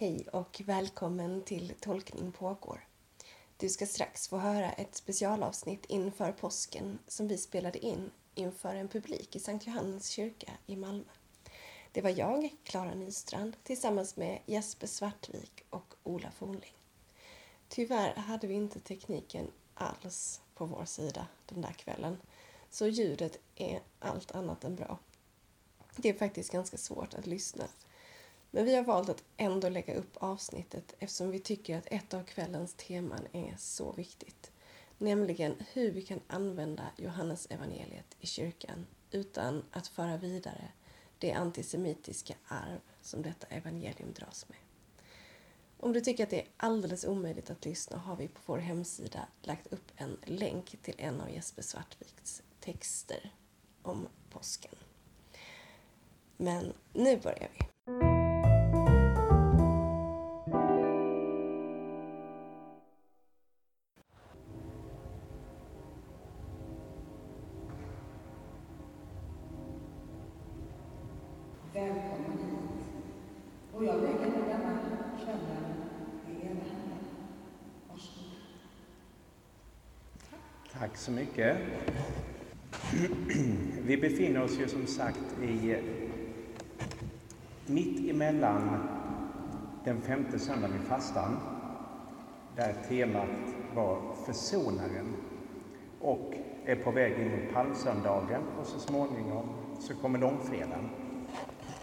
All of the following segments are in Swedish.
Hej och välkommen till Tolkning pågår. Du ska strax få höra ett specialavsnitt inför påsken som vi spelade in inför en publik i Sankt Johannes kyrka i Malmö. Det var jag, Klara Nystrand, tillsammans med Jesper Svartvik och Ola Fornling. Tyvärr hade vi inte tekniken alls på vår sida den där kvällen, så ljudet är allt annat än bra. Det är faktiskt ganska svårt att lyssna men vi har valt att ändå lägga upp avsnittet eftersom vi tycker att ett av kvällens teman är så viktigt. Nämligen hur vi kan använda Johannes evangeliet i kyrkan utan att föra vidare det antisemitiska arv som detta evangelium dras med. Om du tycker att det är alldeles omöjligt att lyssna har vi på vår hemsida lagt upp en länk till en av Jesper Svartviks texter om påsken. Men nu börjar vi. Mycket. Vi befinner oss ju som sagt i mitt emellan den femte söndagen i fastan, där temat var försonaren och är på väg in mot palmsöndagen och så småningom så kommer långfredagen.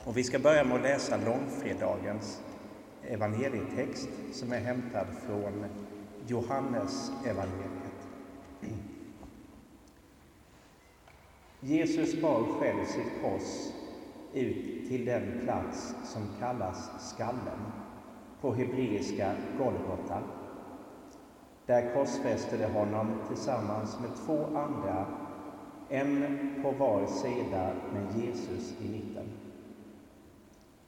Och vi ska börja med att läsa långfredagens evangelietext som är hämtad från Johannes evangeliet. Jesus bar själv sitt kors ut till den plats som kallas Skallen, på hebreiska Golgota. Där korsfäste de honom tillsammans med två andra, en på var sida med Jesus i mitten.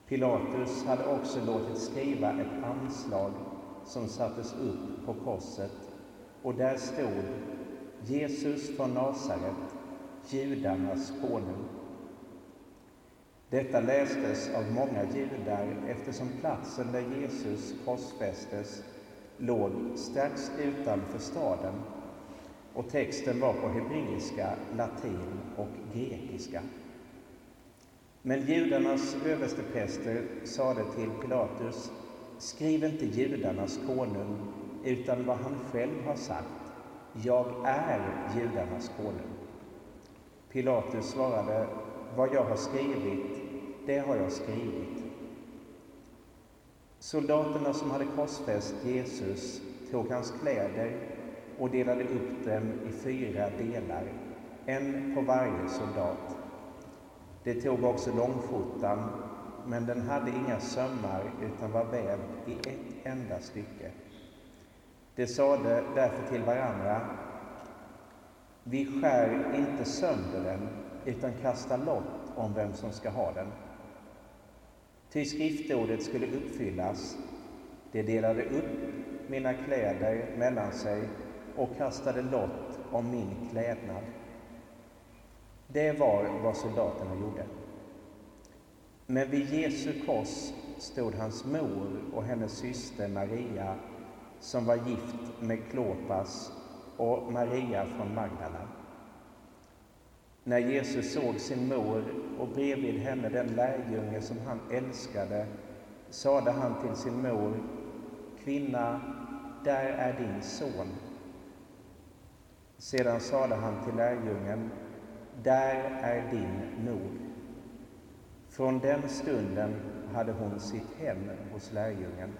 Pilatus hade också låtit skriva ett anslag som sattes upp på korset och där stod Jesus från Nasaret judarnas konung. Detta lästes av många judar eftersom platsen där Jesus korsfästes låg strax utanför staden och texten var på hebreiska, latin och grekiska. Men judarnas överstepräster sade till Pilatus, skriv inte judarnas konung, utan vad han själv har sagt, jag är judarnas konung. Pilatus svarade, vad jag har skrivit, det har jag skrivit. Soldaterna som hade korsfäst Jesus tog hans kläder och delade upp dem i fyra delar, en på varje soldat. De tog också långskjortan, men den hade inga sömmar utan var vävd i ett enda stycke. De sade därför till varandra, vi skär inte sönder den, utan kastar lott om vem som ska ha den. Ty skriftordet skulle uppfyllas. De delade upp mina kläder mellan sig och kastade lott om min klädnad. Det var vad soldaterna gjorde. Men vid Jesu kors stod hans mor och hennes syster Maria, som var gift med Klopas och Maria från Magdala. När Jesus såg sin mor och bredvid henne den lärjunge som han älskade sade han till sin mor, Kvinna, där är din son. Sedan sade han till lärjungen, Där är din mor. Från den stunden hade hon sitt hem hos lärjungen.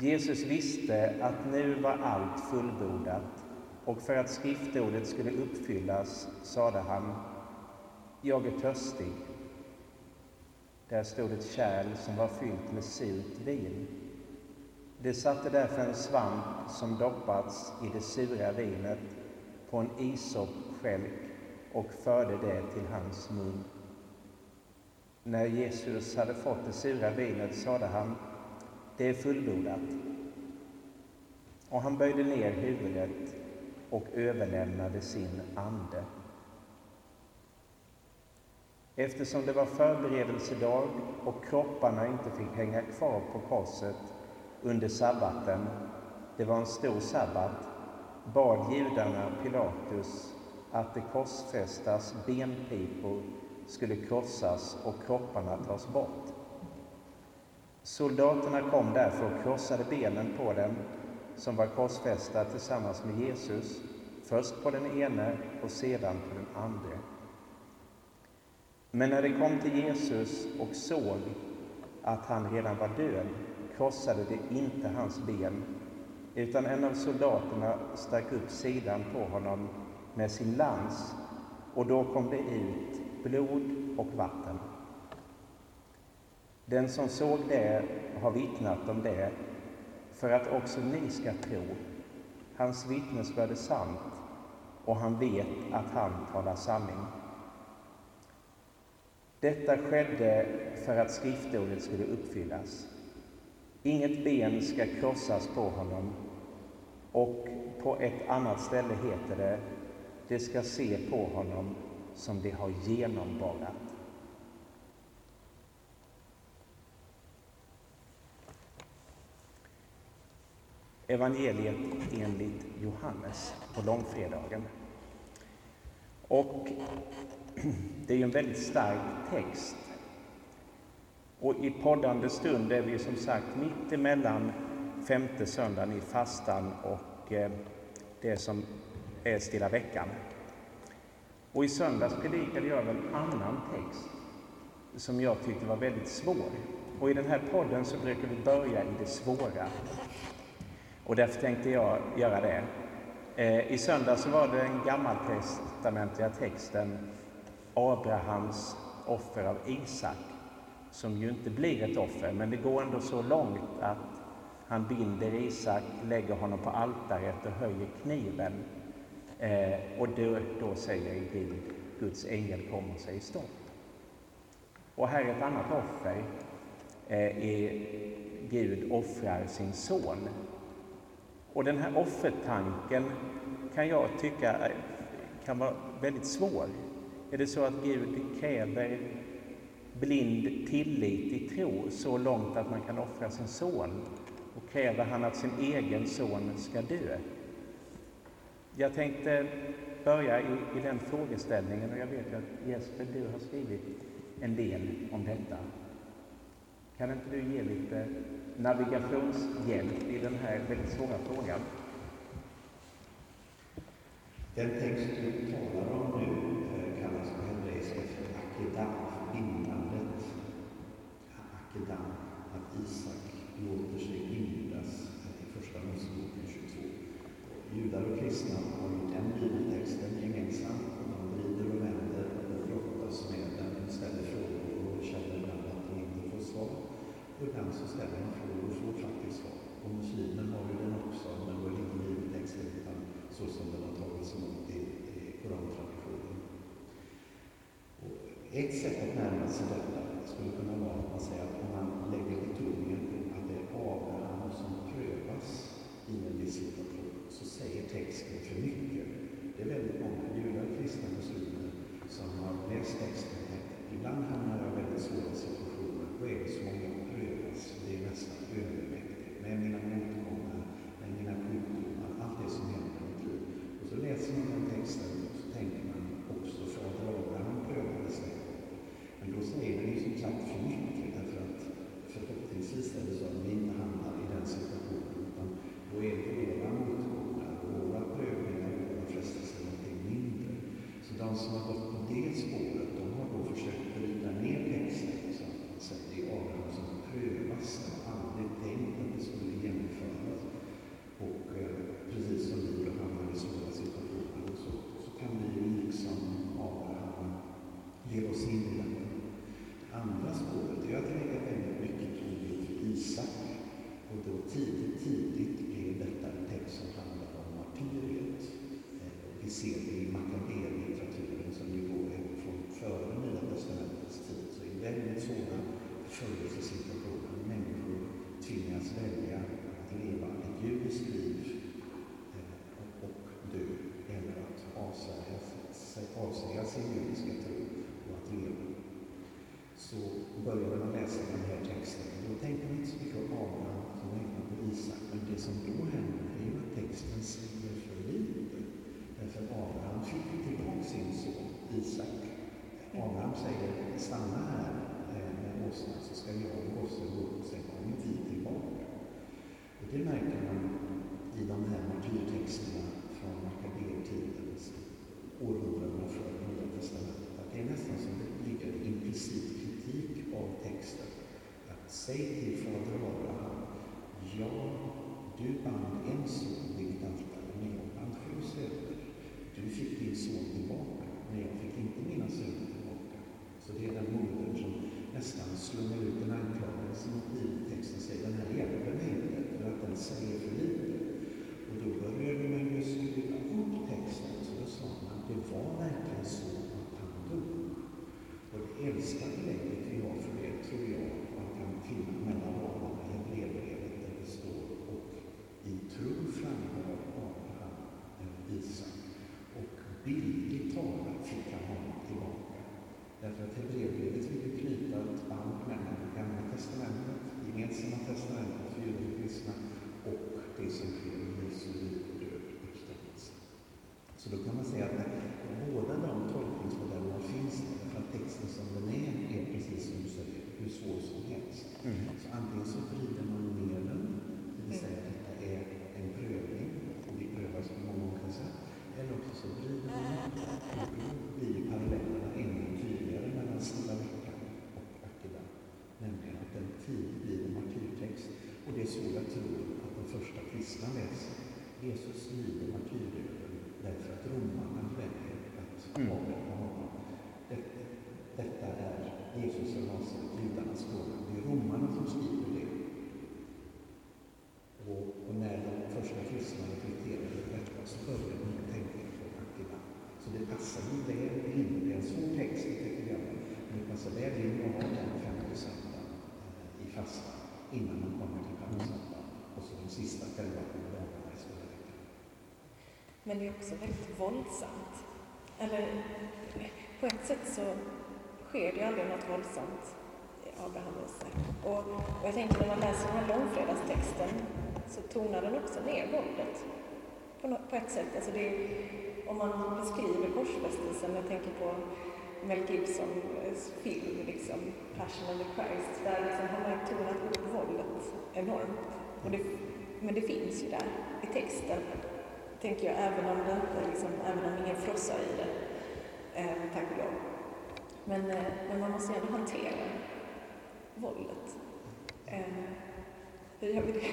Jesus visste att nu var allt fullbordat och för att skriftordet skulle uppfyllas sade han Jag är törstig. Där stod ett kärl som var fyllt med surt vin. Det satte därför en svamp som doppats i det sura vinet på en isopskälk och förde det till hans mun. När Jesus hade fått det sura vinet sade han det är fullbordat. Och han böjde ner huvudet och överlämnade sin ande. Eftersom det var förberedelsedag och kropparna inte fick hänga kvar på korset under sabbaten, det var en stor sabbat, bad judarna Pilatus att de korsfästas benpipor skulle krossas och kropparna tas bort. Soldaterna kom därför och krossade benen på dem som var korsfästa tillsammans med Jesus, först på den ene och sedan på den andre. Men när de kom till Jesus och såg att han redan var död krossade de inte hans ben, utan en av soldaterna stack upp sidan på honom med sin lans och då kom det ut blod och vatten. Den som såg det har vittnat om det för att också ni ska tro. Hans vittnesbörd är sant och han vet att han talar sanning. Detta skedde för att skriftordet skulle uppfyllas. Inget ben ska krossas på honom och på ett annat ställe heter det, det ska se på honom som det har genomborrat. Evangeliet enligt Johannes på långfredagen. Och det är ju en väldigt stark text. Och i poddande stund är vi som sagt mitt emellan femte söndagen i fastan och eh, det som är Stilla veckan. Och i söndags predikade jag en annan text som jag tyckte var väldigt svår. Och i den här podden så brukar vi börja i det svåra. Och därför tänkte jag göra det. Eh, I söndags så var det den gammaltestamentliga texten Abrahams offer av Isak, som ju inte blir ett offer, men det går ändå så långt att han binder Isak, lägger honom på altaret och höjer kniven. Eh, och då, då säger Gud, Guds ängel kommer sig säger stopp. Och här är ett annat offer. Eh, Gud offrar sin son och den här offertanken kan jag tycka kan vara väldigt svår. Är det så att Gud kräver blind tillit i tro så långt att man kan offra sin son? Och kräver han att sin egen son ska dö? Jag tänkte börja i, i den frågeställningen och jag vet att Jesper, du har skrivit en del om detta. Kan inte du ge lite navigationshjälp i den här väldigt svåra frågan? Den text du talar om nu eh, kallas på hebreiska för akedam, bindandet. Akedam, att Isak låter sig bindas eh, i Första Moseboken 22. Judar och kristna har ju den bibeltexten gemensam och de vrider och vänder och brottas med den, ställer frågor och känner ibland att de inte får svar. Och ibland så ställer man frågor och får faktiskt svar. Och muslimer har ju den också, men då är det inte bibeltexten utan så som den har tagits emot i, i korantraditionen. Och ett sätt att närma sig detta skulle kunna vara att man säger att om man lägger betoningen på att det är Abraham som prövas i en viss situation, så säger texten för mycket. Det är väldigt många judar, kristna, muslimer som har läst texten. Ibland hamnar jag i väldigt svåra situationer. Då är det så många prövas. Det är nästan övermäktigt. Med mina motgångar, med mina sjukdomar, allt det som händer i mitt liv. Och så läser man den texten och så tänker man också Fader Abraham prövades det. Men då säger den ju som sagt för mycket därför att förhoppningsvis är det så att vi inte hamnar i den situationen utan då är det våra motgångar, våra prövningar, våra frestelser någonting mindre. Så de som har gått på det spåret, de har då försökt bryta ner texten så att man säger det är Abraham som prövas. De har aldrig tänkt att det skulle genomföras. Och eh, precis som vi då hamnar i svåra situationer så, så kan vi ju liksom Abraham leva oss in i den. Andra spåret är att lägga väldigt mycket trolighet för Isak. Och då tidigt, tidigt blev detta en text som handlar om martyriet. Eh, vi ser det i Makkabélitteraturen som ju går även från före Nya Testamentets tid. Så i väldigt svåra förföljelsesituationer människor tvingas välja att leva ett judiskt liv eh, och dö eller att avsäga, sig, avsäga sin judiska tro och att leva så började man läsa den här texten. Då tänkte man inte så mycket på Abraham som räknade på Isak. Men det som då händer är ju att texten säger för lite. Därför Abraham fick ju tillbaka sin son Isak. Abraham säger stanna här eh, med åsnan så ska jag och gossen gå upp och sen kommer vi tillbaka. Och det märker man i de här martyrtexterna från Makabertidens århundradena före Nya Testamentet. Att det är nästan som det ligger implicit kritik av texten. Att säg till fader Abraham, ja, du band en son vid mitt altare, men jag band sju söner. Du fick din son tillbaka, men jag fick inte mina söner tillbaka. Så det är den modern som nästan slungar ut en anklagelse mot bibeltexten och säger den här hjälper mig inte, för att den säger för lite. Och då började man ju skruva upp texten, så då sa man det var verkligen så att han dog. Och det äldsta belägget vi har för det, tror jag, man kan finna mellan raderna i Hebreerbrevet där det står och i tro framhöll Abraham Isak och bildligt talat fick han honom tillbaka. Därför att Hebreerbrevet vill ju knyta ett band mellan det gamla testamentet, gemensamma testamentet för judar och kristna och det som sker i Jesu liv och död uppståndelse. Så då kan man säga att båda de tolkningsmodellerna finns där, för att texten som den är är precis som du säger, hur svår som helst. Mm. Så antingen så vrider man ner den, det vill säga att detta är en prövning, och vi prövas på många olika sätt, eller också så vrider man upp den, och då blir ju parallellerna ännu tydligare mellan Stilla veckan och Akida. Nämligen att den tidigt blir en martyrtext, och det är så jag tror att de första kristna läser. Jesus lider martyrdöden därför att romarna väljer att Mm. avrätta honom. Det- Detta är Jesus som avser judarnas konung. Det är romarna som skriver det. Och, och när de första kristna reflekterade över detta så började de tänka på Attila. Så det passar ju väl in. Det är en svår text, det tycker jag. Men det passar väl in att ha den femte söndagen eh, i fasta innan man kommer till palmsöndagen. Och så de sista elva dagarna i stora veckan. Men det är också väldigt våldsamt. Eller på ett sätt så sker det ju aldrig något våldsamt av behandlingen. och Och, jag tänker när man läser den här långfredagstexten så tonar den också ner våldet. På, något, på ett sätt. Alltså det är, om man beskriver korsfästelsen, jag tänker på Mel Gibsons film, liksom, Passion of the Christ, där liksom har tonat upp våldet enormt. Och det, men det finns ju där i texten tänker jag, även om det inte liksom, även om ingen frossar i det, eh, tack och lov. Men, eh, men man måste ju ändå hantera våldet. Eh, hur gör vi det?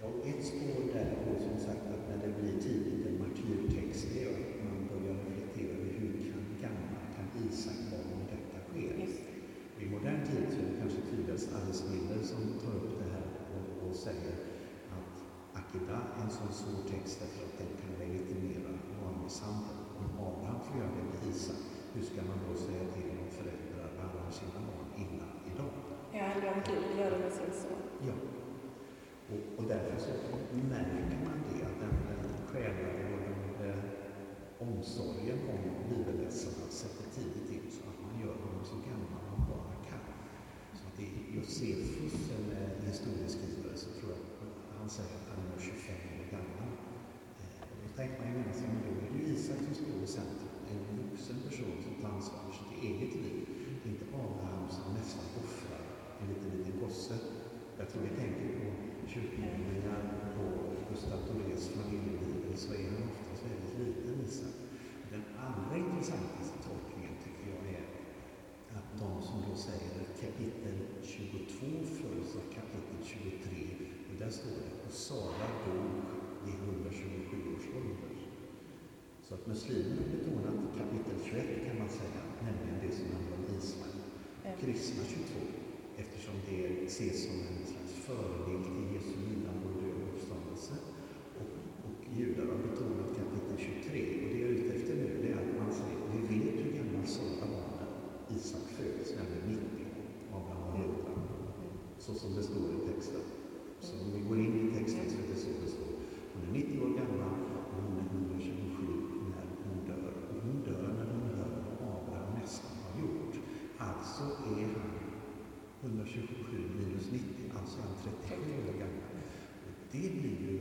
Ja, och ett spår där då som sagt att när det blir tidigt en martyrtext det är att man börjar reflektera över hur kan gammal, kan Isak vara när detta sker? Just. I modern tid så är det kanske tydligast Alice Miller som tar upp det här och, och säger Är en sån svår text därför att den kan legitimera barnmisshandel. Om Abraham får göra det med Isak, hur ska man då säga till om föräldrar behandlar sina barn illa idag? Ja, eller om Gud gör det med sin son. Ja. Och, och därför så märker man det, att den, själavårdande omsorgen om bibelläsarna sätter tidigt in så att man gör honom så gammal man bara kan. Så att det är Josefus, en historieskrivare, så tror jag han säger att han är 25 år gammal. Eh, och då tänker man ju genast, ja, men då är det ju Centrum. En vuxen person som tar ansvar för sitt eget liv. Inte Abraham som nästan offrar en liten, liten gosse. Jag tror vi tänker på kyrkomålningar på Gustav Dorés familjeliv så är han oftast väldigt liten Isak. Den allra intressantaste tolkningen tycker jag är att de som då säger att kapitel 22 följs av kapitel 23 och där står det och Sara dog vid 120. Så att muslimerna har betonat kapitel 21 kan man säga, nämligen det som handlar om Israel. Kristna 22, eftersom det ses som en slags förebild till Jesu lidande och död och uppståndelse. Och, och judar har betonat kapitel 23. Och det jag är ute efter nu det är att man säger, vi vet hur gammal Sara var när Isak föds, nämligen 90. Abraham var 100. Så som det står i texten. Så om vi går in i texten så är det så det står. Hon är 90 år gammal och hon är 127 när hon dör. Och hon dör när hon hör Abraham 37 år gammal. Det blir ju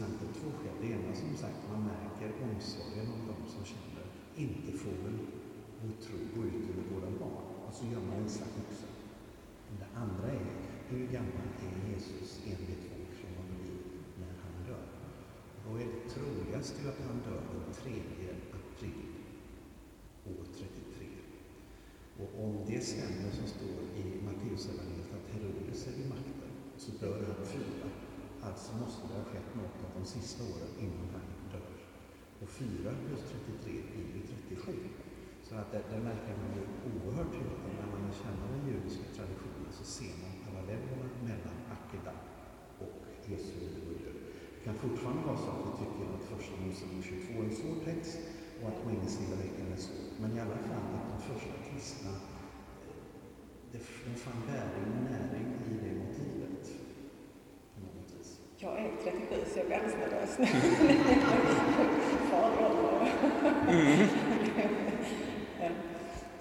exempel två skäl. Det ena som sagt, man märker omsorgen om de som känner inte får väl vår tro gå ut över våra barn. Och så gör man Isak också. Det andra är, hur gammal är Jesus enligt vår kronologi när han dör? Vad är det troligast att han dör den 3 april år 33. Och om det stämmer som står i Matteusevangeliet att Herodes är vid makten så dör han fyra. så måste det ha skett något de sista åren innan han dör. Och 4 plus 33 blir ju 37. Så att där, där märker man ju oerhört tydligt när man känner den judiska traditionen så ser man parallellerna mellan Akeda och Jesu liv och död. Det kan fortfarande vara så att vi tycker att första Mosebok 22 är en svår text och att Stilla veckan är svår. Men i alla fall att de första kristna eh, de fann bäring och näring i det motivet. På något vis. Jag är 37 så jag blir alldeles nervös nu. Ålder.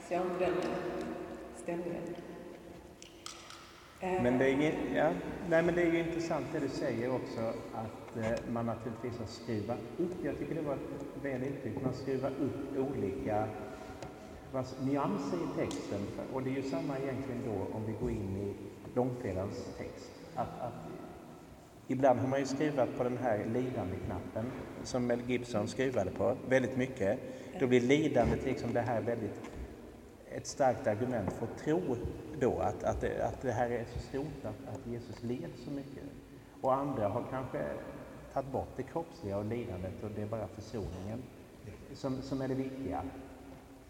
Så jag har inte den stämningen. Men det, är, ja, nej, men det är ju intressant det du säger också att eh, man naturligtvis har skruvat upp, jag tycker det var ett väl uttryck, man skruvar upp olika nyanser i texten. Och det är ju samma egentligen då om vi går in i långfredagens text. Att, att, ibland har man ju skruvat på den här lidande-knappen som Mel Gibson skruvade på väldigt mycket. Då blir lidandet liksom det här väldigt ett starkt argument för att tro då att, att, det, att det här är så stort, att, att Jesus led så mycket. Och andra har kanske tagit bort det kroppsliga och lidandet och det är bara försoningen som, som är det viktiga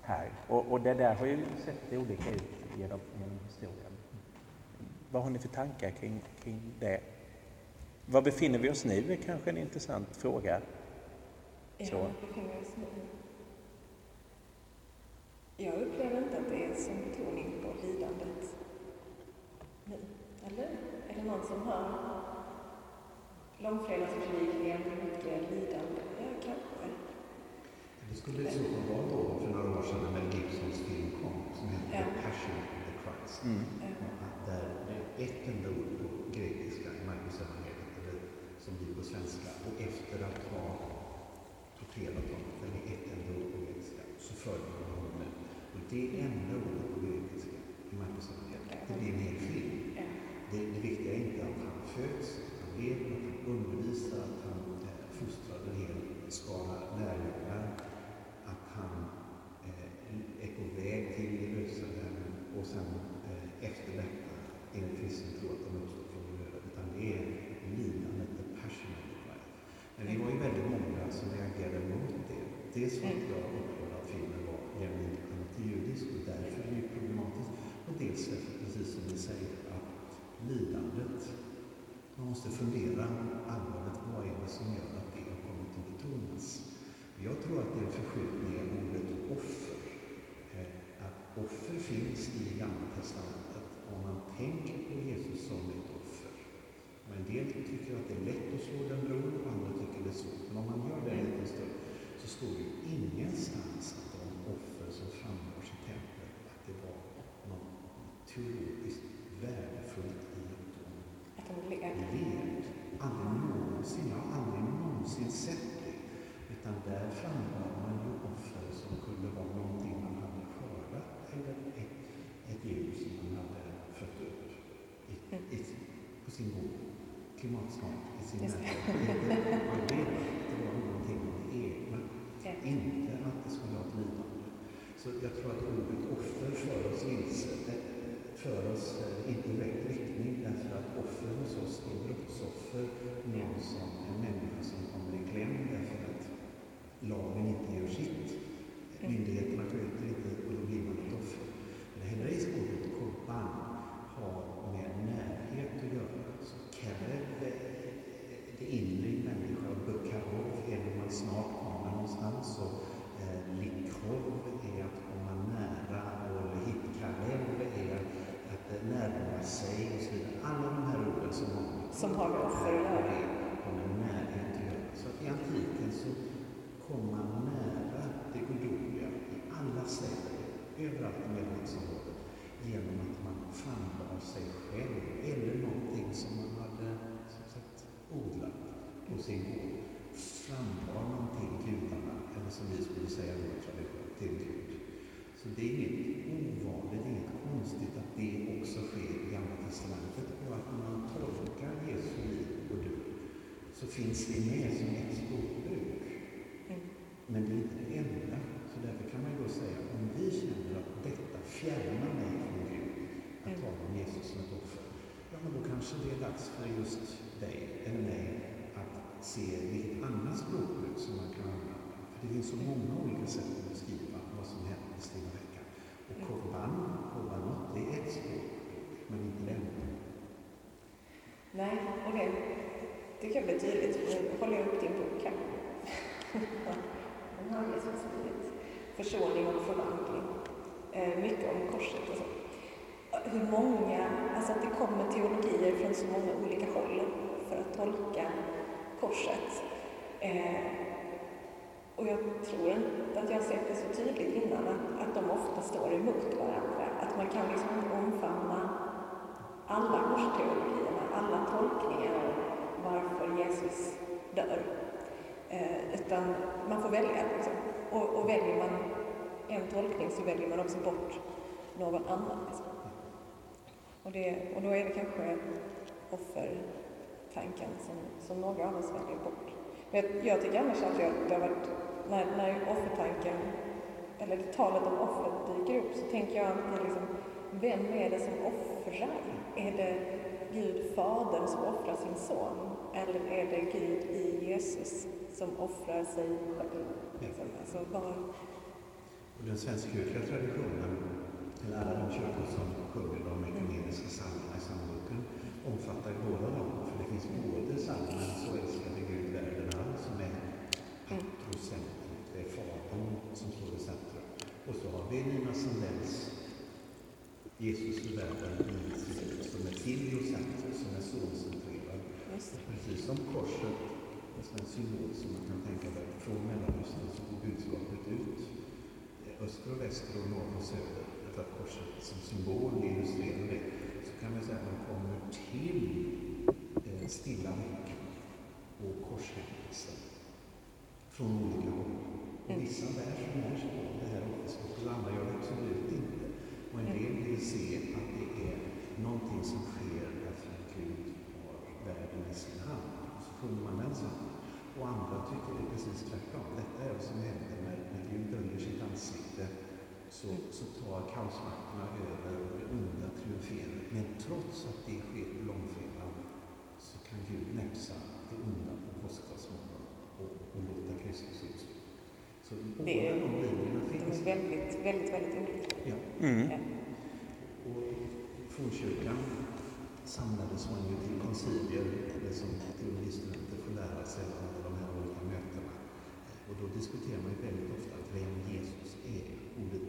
här. Och, och det där har ju sett olika ut genom, genom historien. Vad har ni för tankar kring, kring det? Var befinner vi oss nu är kanske en intressant fråga. Så. Ja, befinner vi oss nu? Jag upplever inte att det är som betoning på lidandet nu. Eller? Är det någon som har långfredagspredikan mycket lidande? Ja, kanske. Det skulle i så fall vara då för några år sedan när Mel Gibsons film kom som hette ja. Passion of the Christ. Mm. Där det är ett enda ord på grekiska i Markus evangeliet, eller som blir på svenska. Och efter att ha torterat honom, eller ett enda ord på grekiska, så följer man det enda ordet på grekiska i Markus evangeliet. Det blir en hel film. Det, det viktiga är inte att han föds, att han lever, att han undervisar, att han eh, fostrar en hel skara lärjungar, att han eh, är på väg till Jerusalem och sen eh, efter detta enligt kristen tro att han uppstår från de döda. Utan det är lidandet, the passion of the life. Men vi var ju väldigt många som reagerade mot det. Dels för att jag upplevde att filmen var genuint judisk och därför är det problematiskt. Och dels därför, precis som ni säger, att lidandet, man måste fundera allvarligt, vad är det som gör att det har kommit att betonas? Jag tror att det är en förskjutning av ordet offer. Eh, att offer finns i Gamla Testamentet om man tänker på Jesus som ett offer. Men en del tycker att det är lätt att slå den bron och andra det svårt. Men om man gör det en liten stund så står det ingenstans att de offer som framgår teologiskt värdefullt i att de led. Aldrig någonsin, jag har aldrig någonsin sett det. Utan där frambar man ju offer som kunde vara någonting man hade skördat eller ett, ett djur som man hade fött upp i, i, på sin gård. Klimatsmart i sin närhet. Det, det var någonting av det egna. Inte att det skulle ha ett lidande. Så jag tror att ordet offer för oss vilse för oss eh, inte i rätt riktning därför att offer hos oss är brottsoffer, någon som, en människa som kommer i kläm därför att lagen inte gör sitt. Myndigheterna sköter inte och då blir man ett offer. Det hebreiska ordet korban har med närhet att göra. Så kerev, det inre i människan, bukarov är när man snart kommer någonstans och eh, likhov är att komma nära och hitkarev är närma sig och så vidare. Alla de här orden som har, som har med offer att göra. Har med närhet att göra. Så att i antiken så kom man nära det gudomliga i alla städer, överallt i Medelhavsområdet. genom att man frambar sig själv eller någonting som man hade som sagt, odlat på sin gård. Frambar någonting gudarna, eller som vi skulle säga i vår tradition, till Gud. Så det är inget ovanligt, inget konstigt att det också sker i Gamla Testamentet och att när man tolkar Jesu liv och död så finns det med som ett språkbruk. Mm. Men det är inte det enda. Så därför kan man ju då säga, om vi känner att detta fjärmar mig från Gud, att Mm. tala om Jesus som ett offer, ja men då kanske det är dags för just dig eller mig att se vilket annat språkbruk som man kan använda. För det finns så många olika sätt att beskriva vad som händer i Stilla veckan. Och korban, korbanot, det är ett språkbruk, men inte det enda. Nej, och det tycker tydligt. Nu håller jag upp din bok här. Den har liksom skrivit försoning och förvandling. Eh, mycket om korset och så. Hur många, alltså att det kommer teologier från så många olika håll för att tolka korset. Eh, och jag tror inte att jag har sett det så tydligt innan att, att de ofta står emot varandra. Att man kan liksom omfamna alla korsteologierna, alla tolkningar Jesus dör. Eh, utan man får välja. Liksom. Och, och väljer man en tolkning så väljer man också bort någon annan. Liksom. Och, det, och då är det kanske offertanken som, som några av oss väljer bort. Men jag, jag tycker annars att jag, det har varit, när, när offertanken, eller talet om offret dyker upp, så tänker jag alltid liksom, vem är det som offrar? Är det Gud Fadern som offrar sin son? Eller är det Gud i Jesus som offrar sig själv? Liksom, alltså, var... Och den svenskkyrkliga traditionen, eller alla de kyrkor som sjunger de ekumeniska psalmerna i psalmboken, omfattar båda dem. För det finns både psalmen Så älskade Gud världen all, som är patrocentrum, det är Fadern som står i centrum. Och så har vi Nina Sandells Jesus i världen, som är till är centrum, som är soncentrum det. Precis som korset, som en symbol som man kan tänka sig, från Mellanöstern så går budskapet ut öster och väster och norr och söder. Därför att korset som symbol illustrerar det. Så kan man säga att man kommer till eh, stilla veckan och korsväckelsen från olika håll. Och Mm. vissa bär som är så det här offerskapet, och andra gör det absolut inte. Och en del vill se att det är någonting som sker därför att Gud har världen i sin hand. Och så sjunger man den sången. Och andra tycker det är precis tvärtom. Detta är vad som händer när, när Gud döljer sitt ansikte. Så, så tar kaosmakterna över och det onda triumferar. Men trots att det sker på långfredagen så kan Gud näpsa det onda på påskdagsmorgon och, och låta Kristus utstå. Så båda Det- de linjerna De finns. är väldigt, väldigt, väldigt olika. Ja. Ja. Och fornkyrkan samlades man ju till koncilier, det som teologistudenter får lära sig under de här olika mötena. Och då diskuterar man ju väldigt ofta vem Jesus är. Ordet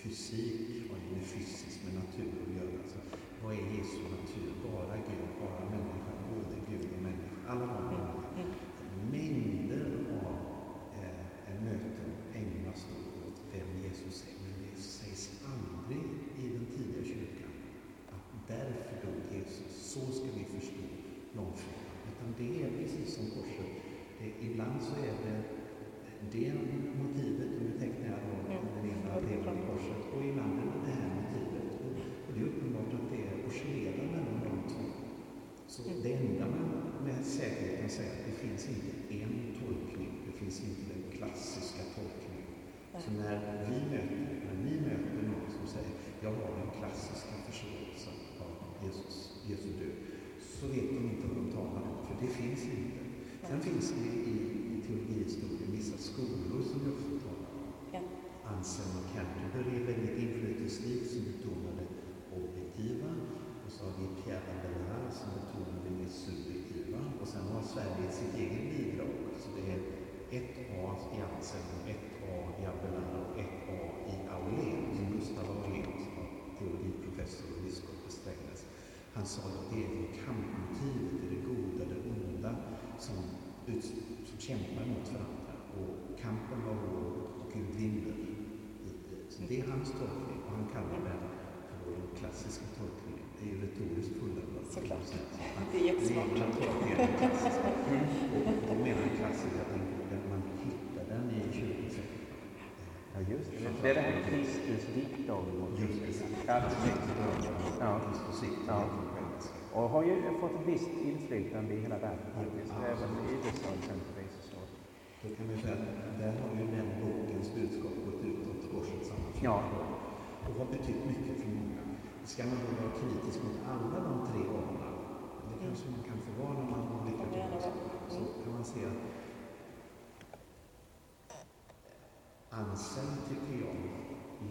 fysik har ju med fysiskt, med natur att göra. Alltså, vad är Jesu natur? Bara Gud, bara människa, både Gud och människa. Alla de olika Mm. mängder av eh, möten ägnas då åt vem Jesus är. Men det sägs aldrig i den tidiga kyrkan att därför dog Jesus. Så ska vi förstå långfredagen. Utan det är precis som korset. Det, ibland så är det det motivet, och nu tecknar jag då Mm. den ena delen av korset, och ibland är det det här motivet. Och, och det är uppenbart att det är oscillerar mellan de två. Så Mm. det enda man med säkerhet kan säga är att det finns inte en tolkning. Det finns inte den klassiska tolkningen. Nej. Så när vi möter, när ni möter någon som säger jag har den klassiska förståelsen av Jesus, Jesu död, så vet de inte vad de talar om, för det finns inte. Sen finns det i, i teologihistorien vissa skolor som vi också talar om. Ja. Anselm och Canterbury är väldigt inflytelserik som betonar det objektiva. Och så har vi Pierre Abelard som betonar det mer subjektiva. Och sen har Sverige sitt eget bidrag. Så det är ett A i Anselm, ett A i Abelard och ett A i Aulén. Som Gustav Aulén som var teologiprofessor och biskop i Strängnäs. Han sa att det är kampmotivet, det är det goda, det onda som, ut, som kämpar mot varandra. Och kampen var hård och Gud vinner. Så det är hans tolkning och han kallar den för den klassiska tolkningen. Det är ju retoriskt fulländad. Såklart. Att Det är jättesmart. Reglerna tolkningen är klassisk. Och då menar jag klassisk att den, den man hittar den i kyrkosäcken. Ja, just det. Det är det här Kristus diktdagordning. Just precis. Ja. Kristus sikt Ja. Och har ju fått ett visst inflytande i hela världen faktiskt. Även i USA exempelvis. Då kan man säga att där har ju den bokens budskap gått ut åt korsets andra Ja. Och har betytt mycket för många. Ska man då vara kritisk mot alla de tre raderna, det kanske man kan få vara när man blickar tillbaka, så kan man se att Anselm, tycker jag,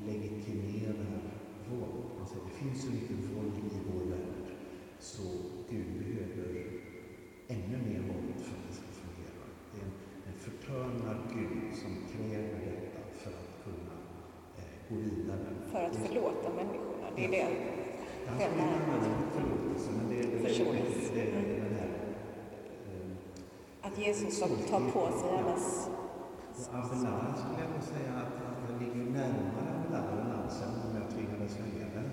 legitimerar våld. Han säger det finns så mycket våld i vår värld så Gud behöver ännu mer våld för att det ska fungera. Det är en, förtörnad Gud som kräver detta för att kunna eh, gå vidare. För att förlåta människorna. Det är det Han använda ordet förlåtelse, men det är det, det, Försoning. det, det, det, den här eh, Att Jesus ska ta på sig allas... Abelard skulle jag nog säga att jag ligger närmare Abelard än Anselm om jag tvingades välja den.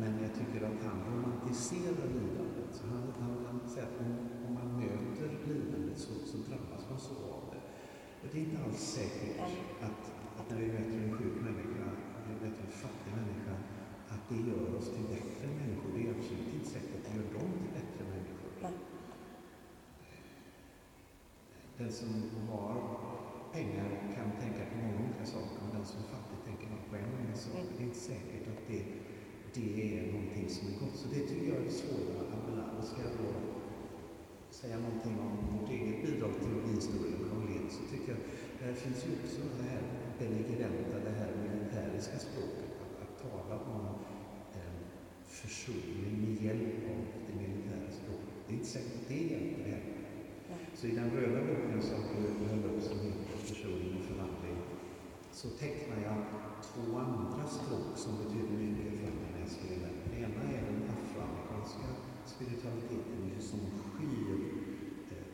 Men jag tycker att han romantiserar lidandet. Så han, han, han säger att om, om man möter lidandet så, så drabbas man så av det. Är inte alls säkert att, att när vi möter en sjuk människa, vi möter en fattig människa, att det gör oss till bättre människor. Det är absolut inte säkert att det gör dem till bättre människor. Nej. Den som har pengar kan tänka på många olika saker, men den som är fattig tänker bara på en enda sak. Det är inte säkert att det, det är någonting som är gott. Så det tycker jag är det svåra. Abelard, ska jag då säga någonting om vårt eget bidrag till historien och led så tycker jag där finns ju också det här beligerenta, det här militäriska språket. Att, att tala om eh, försoning med hjälp av det militära språket. Det är inte säkert att det hjälper heller. Så i den röda boken som du höll upp som heter Försoning och förvandling så tecknar jag två andra språk som betyder mycket för mig när jag skrev den. Det ena är den afroamerikanska spiritualiteten som skyr eh,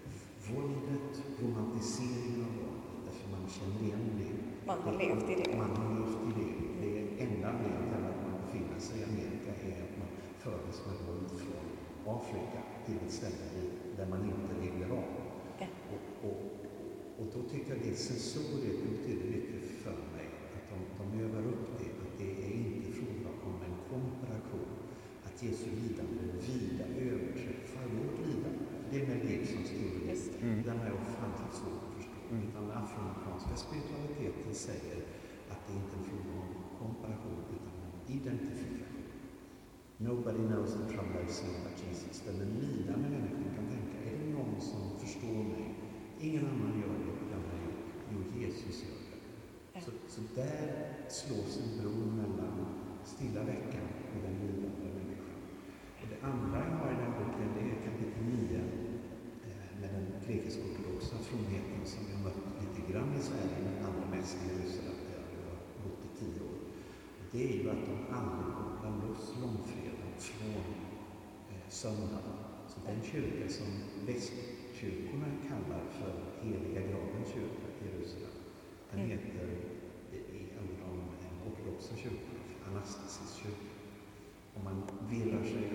våldet, romantiseringen av våldet, därför man känner igen det. Man har levt i det. Man har levt i det. Det enda anledningen till att man befinner sig i Amerika är att man fördes med våld från Afrika till ett ställe i- där man inte ville vara. Ja. Och, och, och då tycker jag det sensoriet betyder mycket för mig. Att de, de övar upp det, att det är inte fråga om en komparation. Att Jesu lidande vida överträffar vårt lidande. Det är. Just det. Mm. Den har jag ofantligt svårt att förstå. Mm. Utan den afroamerikanska spiritualiteten säger att det inte är en fråga om komparation utan om identifikation. Nobody knows the trouble I've seen but Jesus. Den lidande människan kan tänka, är det någon som förstår mig? Ingen annan gör det utan mig. Jo, Jesus gör det. Så, så där slås en bro mellan stilla veckan och den lidande människan. Och det andra jag har i den boken, det är kapitel 9 eh, med den grekisk-ortodoxa fromheten som jag mött lite grann i Sverige, men allra mest i Jerusalem där jag har bott i tio år. Det är ju att de aldrig kopplar loss långfredagen från eh, söndagen. Så den kyrka som västkyrkorna kallar för Heliga gravens kyrka i Jerusalem, den Mm. heter i i alla de ortodoxa kyrkorna för Anastasis kyrka. Om man virrar sig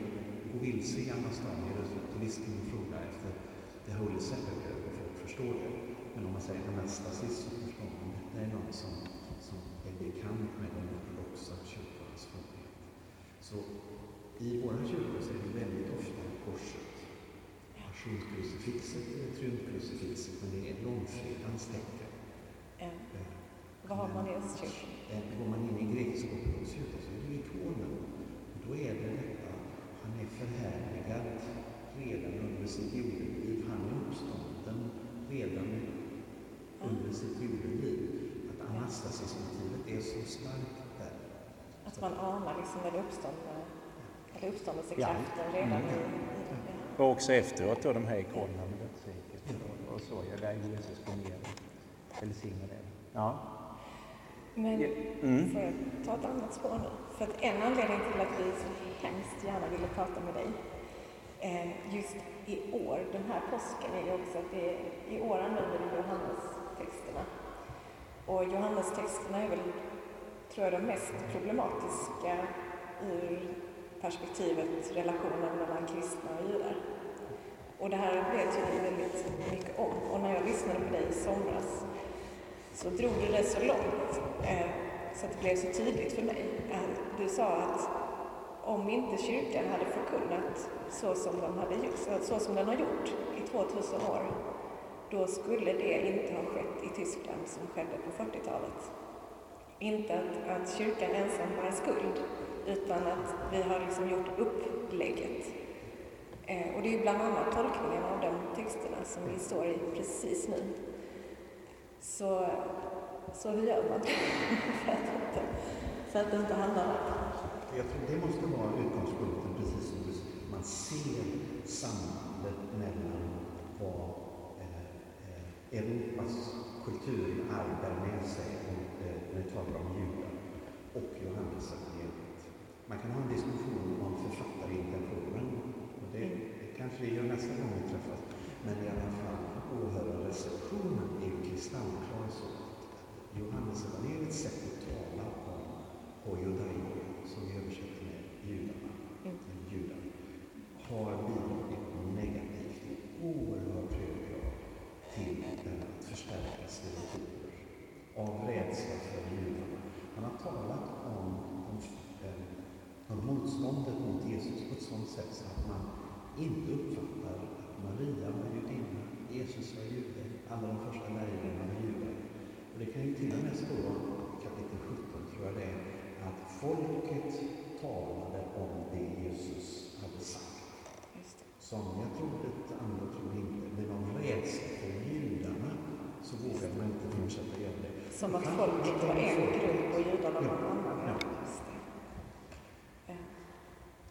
och vilse i Jerusalem, så visst kan man fråga efter The Holy Sepulchre och folk förstår det. Men om man säger Anastasis så förstår man att det är någon som, som är bekant med den ortodoxa kyrkans fromhet. Så i våra kyrkor så är det väldigt ofta korset. Passionskrucifixet är triumfkrucifixet, men det är långfredagens tecken. Eh, Vad har man i Östkyrkan? Eh, Går man in i grekisk-ortodox kyrka så är det ikonen. Då är det detta, han är förhärligad redan under sitt jordeliv. Uppstånden redan under sitt jordeliv. Att Anastasis-motivet är så starkt där. Att man anar liksom den uppståndelsekraften Ja. redan Mm. i... Och också efteråt då de här ikonerna med dödsriket och, och så, ja, där Jesus går ner och välsignar det. Ja. Men Ja, mm. får jag ta ett annat spår nu? För att en anledning till att vi så hemskt gärna ville prata med dig eh, just i år, den här påsken, är ju också att det, i år använder vi Johannes-texterna. Och Johannes-texterna är väl, tror jag, de mest problematiska ur perspektivet relationen mellan kristna och judar. Och det här vet jag väldigt mycket om. Och när jag lyssnade på dig i somras så drog du det så långt eh, så att det blev så tydligt för mig. Eh, du sa att om inte kyrkan hade förkunnat så som, de hade gjort, så som den har gjort i 2000 år, då skulle det inte ha skett i Tyskland som skedde på 40-talet. Inte att, att kyrkan ensam bär skuld, utan att vi har liksom gjort upplägget. Eh, och det är ju bland annat tolkningen av de texterna som vi står i precis nu. Så, så hur gör man för, att inte, för att det inte handlar om jag tror det måste vara utgångspunkten, precis som du säger. Man ser sambandet mellan vad eh, eh Europas kulturarv bär med sig eh, när vi talar om judar och Johannesevangeliet. Man kan ha en diskussion om författarintentionen och det, det kanske vi gör nästa gång vi träffas. Men i alla fall åhörarreceptionen är ju kristallklar så att Johannesevangeliets sätt att tala om hojodaion, som vi översätter med judarna, mm. judar, har bidragit negativt i oerhört hög grad till att förstärka stereotyper av rädsla för judarna. Han har talat om, om, eh, om motståndet mot Jesus på ett sådant sätt så att man inte uppfattar att Maria var judinna Jesus var jude, alla de första lärjungarna var judar. Och det kan ju till och med stå, kapitel 17 tror jag det är, folket talade om det Jesus hade sagt. Somliga trodde det, andra trodde inte. Men av rädsla för judarna så vågade man inte fortsätta göra det. Som att folket var en grupp och judarna var en annan. Ja.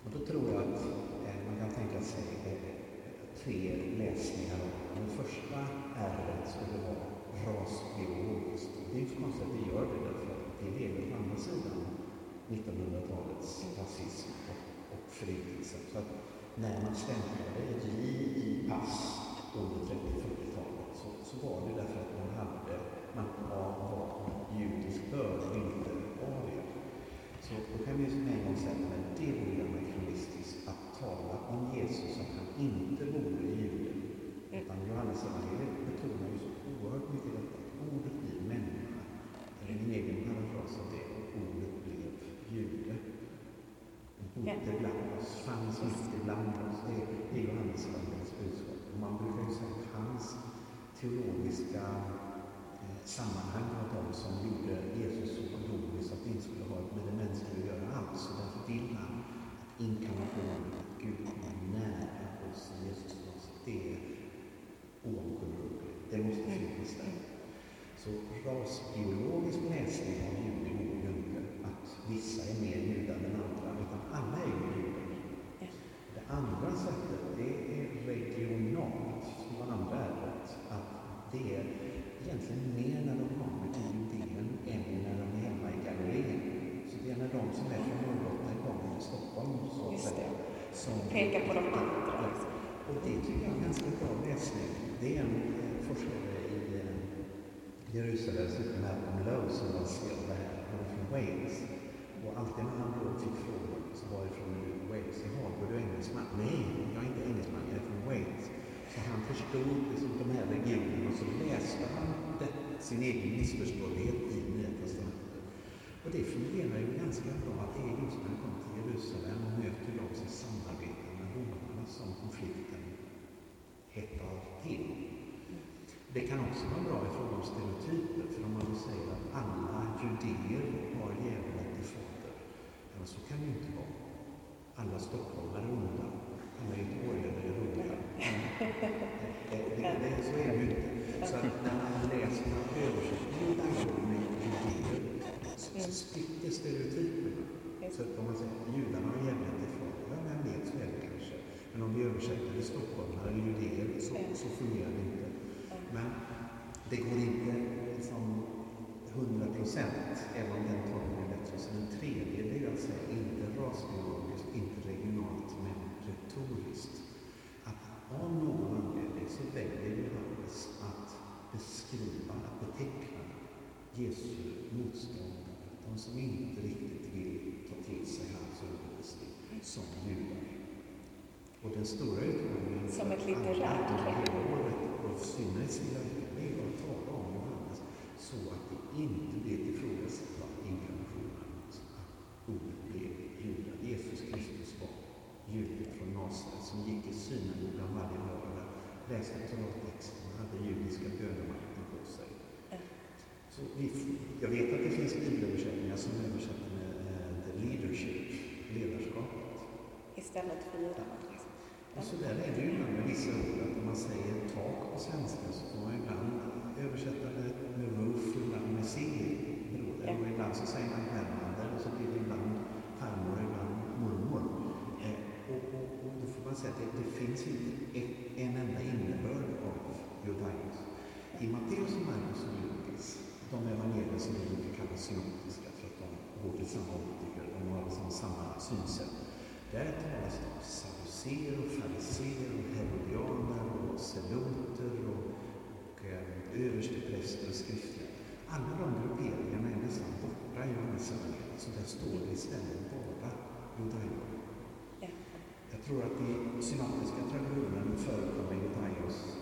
Och då tror jag att eh, man kan tänka sig eh, tre läsningar den första R skulle vara rasbiologiskt. Det är inte så konstigt att det gör det därför att det lever på andra sidan 1900-talets rasism och, och förintelse. Så att när man stämplade J i pass under 30-40-talet så, så var det därför att man hade, man var, var judisk börd och inte arier. Så då kan vi med en gång säga att det vore anakronistiskt att tala om Jesus att han inte vore jude utan Johannes evangeliet betonar ju så oerhört mycket detta att ordet blir människa. Eller min egen parafras av det, och ordet blev jude. Bodde bland oss, fanns mitt ibland oss. Det är Johannes budskap. Och man brukar ju säga att hans teologiska eh, sammanhang var de som gjorde Jesus så så att det inte skulle ha med det mänskliga att göra alls. Och därför vill han att inkarnationen, att Gud kommer nära oss i Jesus. Det är oomkullrunkeligt. Det måste finnas där. Så rasbiologisk läsning av judar går ju inte att vissa är mer judar än andra, utan alla är ju judar. Det andra sättet, det är regionalt, som andra ärret, att det är egentligen mer när de kommer till Judeen än när de är hemma i Galileen. Så det är när de som är från Norrbotten kommer till Stockholm så att säga. Som pekar på de andra. Och det tycker jag är en ganska bra läsning. Det är en eh, forskare i eh, Jerusalem som heter Malcolm Lowe som har skrivit det här. Han är från Wales. Och alltid när han då fick frågor så varifrån är du? Wales? Jaha, var du engelsman? Nej, jag är inte engelsman, jag är från Wales. Så han förstod liksom de här regionerna och så läste han det, sin egen missförståndighet i Nya Testamentet. Och det fungerar ju ganska bra att det är just när han kommer till Jerusalem och möter dem som samarbetar med romarna som konflikten hettar till. Det kan också vara bra i fråga om stereotyper, för om man då säger att alla judéer har djävulen till fader, ja, så kan det ju inte vara. Alla stockholmare är onda, alla göteborgare är roliga. Det, det, det, så är det ju inte. Så att när man läser, översätter med judéer, så, så spricker stereotyperna. Så att om man säger judarna har till fader, ja, vem vet, så är det kanske. Men om vi översätter det stockholmare eller judéer så, så fungerar det inte. Men det går inte som 100 procent, även om den tolkningen är bättre. Så den tredje det är att säga inte rasbiologiskt, så väljer Johannes att beskriva, att beteckna Jesu motståndare, de som inte riktigt vill ta till sig hans undervisning, som judar. Och den stora utmaningen som ett litterärt året, och i synnerhet Sverige, det är att tala om Johannes så att det inte blir ifrågasatt att inkarnationen, att ordet blev jude. Jesus Kristus var judet från Nasaret som gick i synagogan varje dag läste Toratexten och hade judiska bönemakten på sig. Så jag vet att det finns bibelöversättningar som översätter med eh, the leadership, ledarskapet. Istället för judarna. Och så där är det ju ibland med vissa ord, att om man säger tak på svenska så får man ibland översätta det med roof ibland med sill. Ja. Och ibland så säger man grandmother och så blir det ibland farmor och ibland mormor. Eh, och, och, och då får man säga att det, det finns inte ett, en enda. I Matteus, och Markus och Lukas, de evangelier som vi brukar kalla synoptiska för att de går till samma optiker, de har liksom samma synsätt. Där talas det om saduceer och fariseer och herodianer och seloter och, och eh, överstepräster och skriftlärare. Alla de grupperingarna är nästan borta i Johannesevangeliet, så där står det istället bara judaier. Ja. Jag tror att i synoptiska traditionen förekommer judaios 17 gånger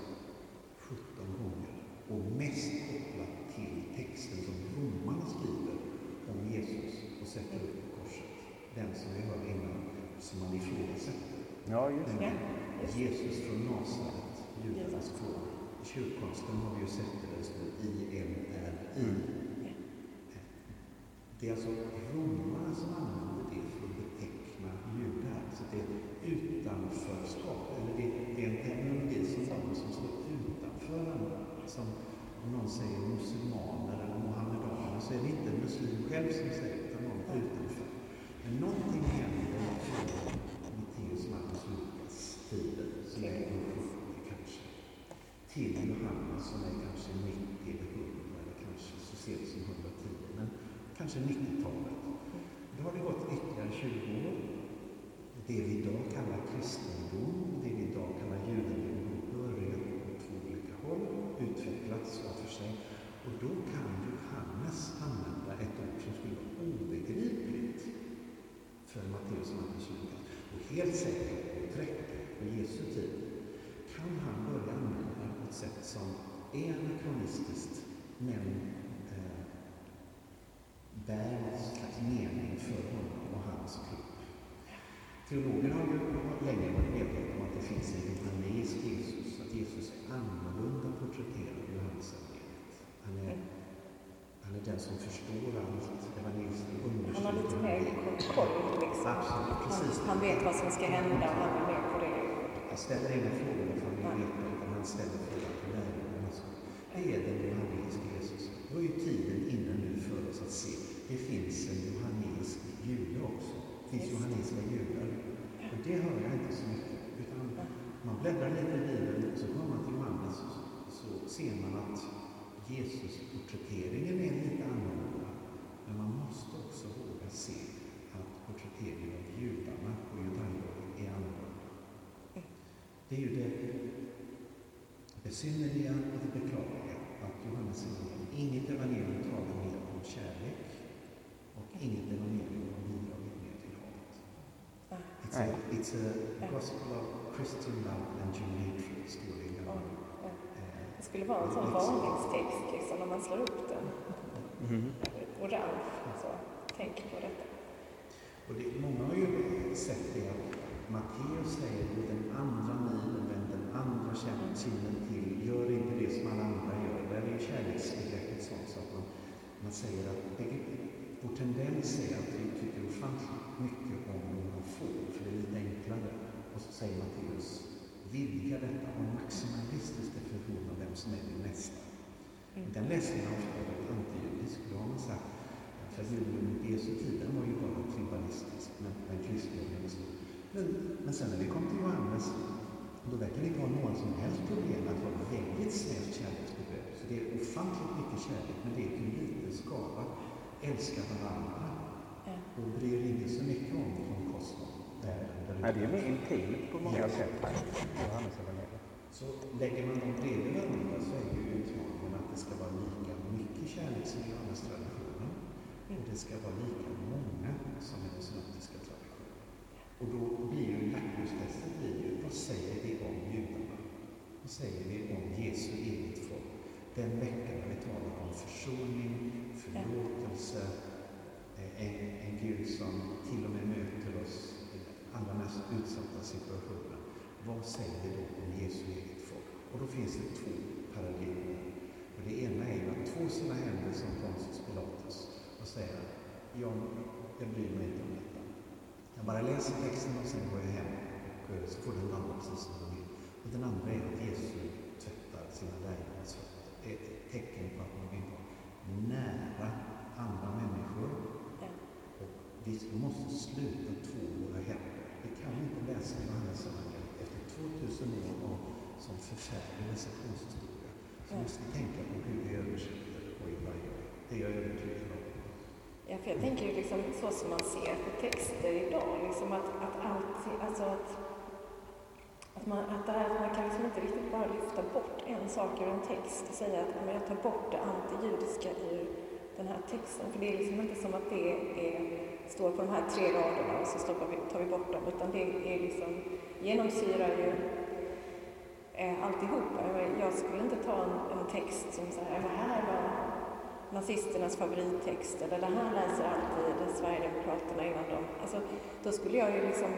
och mest kopplat till texten som romarna skriver om Jesus och sätter upp på korset. Den som vi hörde innan, som man ifrågasätter. Ja, just det. Jesus från Nasaret, judarnas kung. I kyrkkonsten har vi ju sett det, där står IMRI. Mm. Det är alltså romarna som använder det för att beteckna judar. Så det är utanförskap, eller det, det är en terminologi som de som står utanför andra. Som om någon säger muselmaner eller mohammedaner så är det inte en muslim själv som säger det, utan någon utanför. Men någonting händer från Matteus, Markus, Lukas tiden, som är en 70 kanske, till Johannes som är kanske 90 eller 100 eller kanske så sent som 110, men kanske 90-talet. Då har det gått ytterligare 20 år. Det vi idag kallar kristen det vi idag kallar judendom, har börjat på två olika håll, utvecklats var för sig. Och då kan Johannes använda ett ord som skulle vara obegripligt för Matteus, och och Lukas. Och helt säkert på 30 på Jesu tid kan han börja använda det på ett sätt som är anakronistiskt men eh, bär någon slags mening för honom och hans grupp. Teologer har ju länge varit medvetna om att det finns en johannisk Jesus, att Jesus är annorlunda porträtterad i Johannesevangeliet. Han är, han är den som förstår allt, evangelisten Han har lite understryker mer koll liksom. Absolut, Han, precis. han vet vad som ska hända och han är med på det. Han ställer inga frågor för han vill veta, utan han ställer frågan till lärjungarna. Så Det är den johanniske Jesus. Då är ju tiden inne nu för oss att se, det finns en johannisk jude också. Det finns Just. johanniska judar. Och det hör jag inte så mycket. Utan man bläddrar lite i Bibeln och så kommer man till Johannes och så, så ser man att Jesus-porträtteringen är lite annorlunda. Men man måste också våga se att porträtteringen av judarna och judaier är annorlunda. Det är ju det besynnerliga och det beklagliga att Johannes evangelium, inget evangelium talar mer om kärlek och inget evangelium har bidragit mer till hatet. It's a, it's a gospel of Christian love and Jew hatred, står det i Ja, gamla. ja. Eh, Det skulle vara en sån varningstext liksom när man slår upp den. Mhm. Orange. Så, tänk på detta. Och det, många har ju sett det att Matteus säger gå den andra milen, vänd den andra kinden till, gör inte det som alla andra gör. Där är ju kärleksbegreppet sånt så att man, man säger att bägge, vår tendens är att vi tycker ofantligt mycket om några få, för det är lite enklare. Och så säger Matteus, vidga detta och maximalistisk definition av som är din nästa. Den läsningen har ofta varit antijudisk. Då har man sagt för judendomen på Jesu tid var ju bara tribalistisk, men, men kristendomen är stor. Men, men sen när vi kom till Johannes, då verkar det inte ha några som helst problem att ha ett väldigt snävt kärleksbegrepp. Så det är ofantligt mycket kärlek, men det är en liten skala. Älska varandra Ja. och bryr inte så mycket om från kosmos. Där Ja, det är mer intimt på många sätt. Johannes evangeliet. Så lägger man dem bredvid varandra så är ju utmaningen att det ska vara lika mycket kärlek som i Johannes traditionen och det ska vara lika många som i den synoptiska traditionen. Och då blir ju lackmustestet blir ju vad säger vi om judarna? Vad säger vi om Jesu eget folk? Den veckan när vi talar om försoning, förlåtelse, eh, en, en Gud som till och med möter oss i allra mest utsatta situationer. Vad säger det då om Jesu eget folk? Och då finns det två paradigmer. Och det ena är ju att två sina händer som Pontius Pilatus och säga jag, jag bryr mig inte om detta. Jag bara läser texten och sen går jag hem och så får den landa precis som den vill. Och den andra är att Jesus tvättar sina lärjungars fötter. Det är ett tecken på att man vill vara nära andra människor. Ja. Och vi måste sluta två våra händer. Vi kan inte läsa Johannes efter 2000 år av som förfärlig recensionshistoria. Så Ja. måste vi tänka på hur vi översätter och år. Det är jag övertygad om. Ja, för jag tänker ju liksom så som man ser på texter idag, liksom att, att allt, alltså att, att, man, att, det här, man kan liksom inte riktigt bara lyfta bort en sak ur en text och säga att men jag tar bort det antijudiska ur den här texten. För det är liksom inte som att det är, står på de här tre raderna och så stoppar vi, tar vi bort dem, utan det är liksom, genomsyrar ju eh, alltihopa. Eh, jag skulle inte ta en, en text som så här, det här var nazisternas favorittext eller det här läser alltid Sverigedemokraterna innan de... Alltså, då skulle jag ju liksom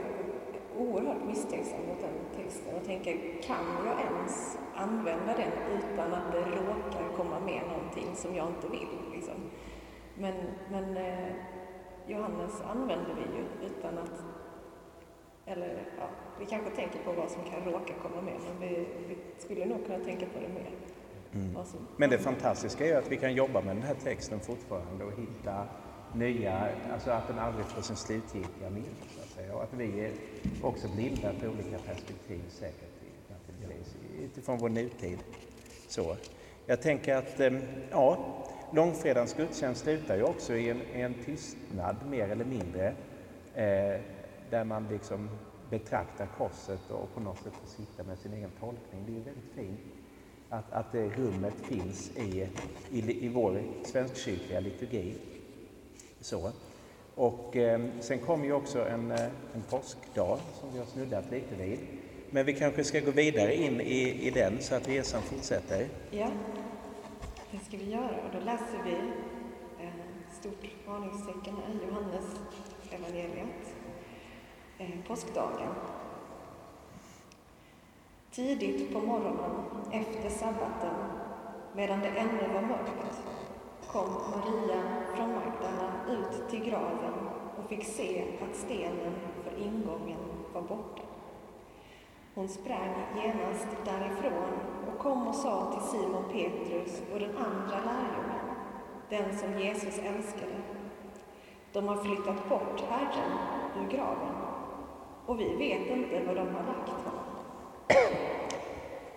oerhört misstänksam mot den texten och tänka, kan jag ens använda den utan att det råkar komma med någonting som jag inte vill? Liksom. Men, men eh, Johannes använder vi ju utan att... Eller ja, vi kanske tänker på vad som kan råka komma med, men vi, vi skulle nog kunna tänka på det mer. Mm. Som, Men det fantastiska är att vi kan jobba med den här texten fortfarande och hitta nya, alltså att den aldrig får sin slutgiltiga mening så att säga. Och att vi är också blinda för olika perspektiv säkert naturligtvis utifrån vår nutid. Så. Jag tänker att, eh, ja, långfredagens gudstjänst slutar ju också i en, en tystnad mer eller mindre eh, där man liksom betraktar korset och på något sätt får sitta med sin egen tolkning. Det är väldigt fint att, att det rummet finns i, i, i vår svenskkyrkliga liturgi. Så. Och eh, sen kommer ju också en, eh, en påskdag som vi har snuddat lite vid. Men vi kanske ska gå vidare in i, i den så att resan fortsätter. Ja, det ska vi göra. Och då läser vi eh, stort varningstecken i Johannes evangeliet. Påskdagen. Tidigt på morgonen efter sabbaten, medan det ännu var mörkt, kom Maria från Magdala ut till graven och fick se att stenen för ingången var borta. Hon sprang genast därifrån och kom och sa till Simon Petrus och den andra lärjungen, den som Jesus älskade. De har flyttat bort Herren ur graven och vi vet inte vad de har lagt.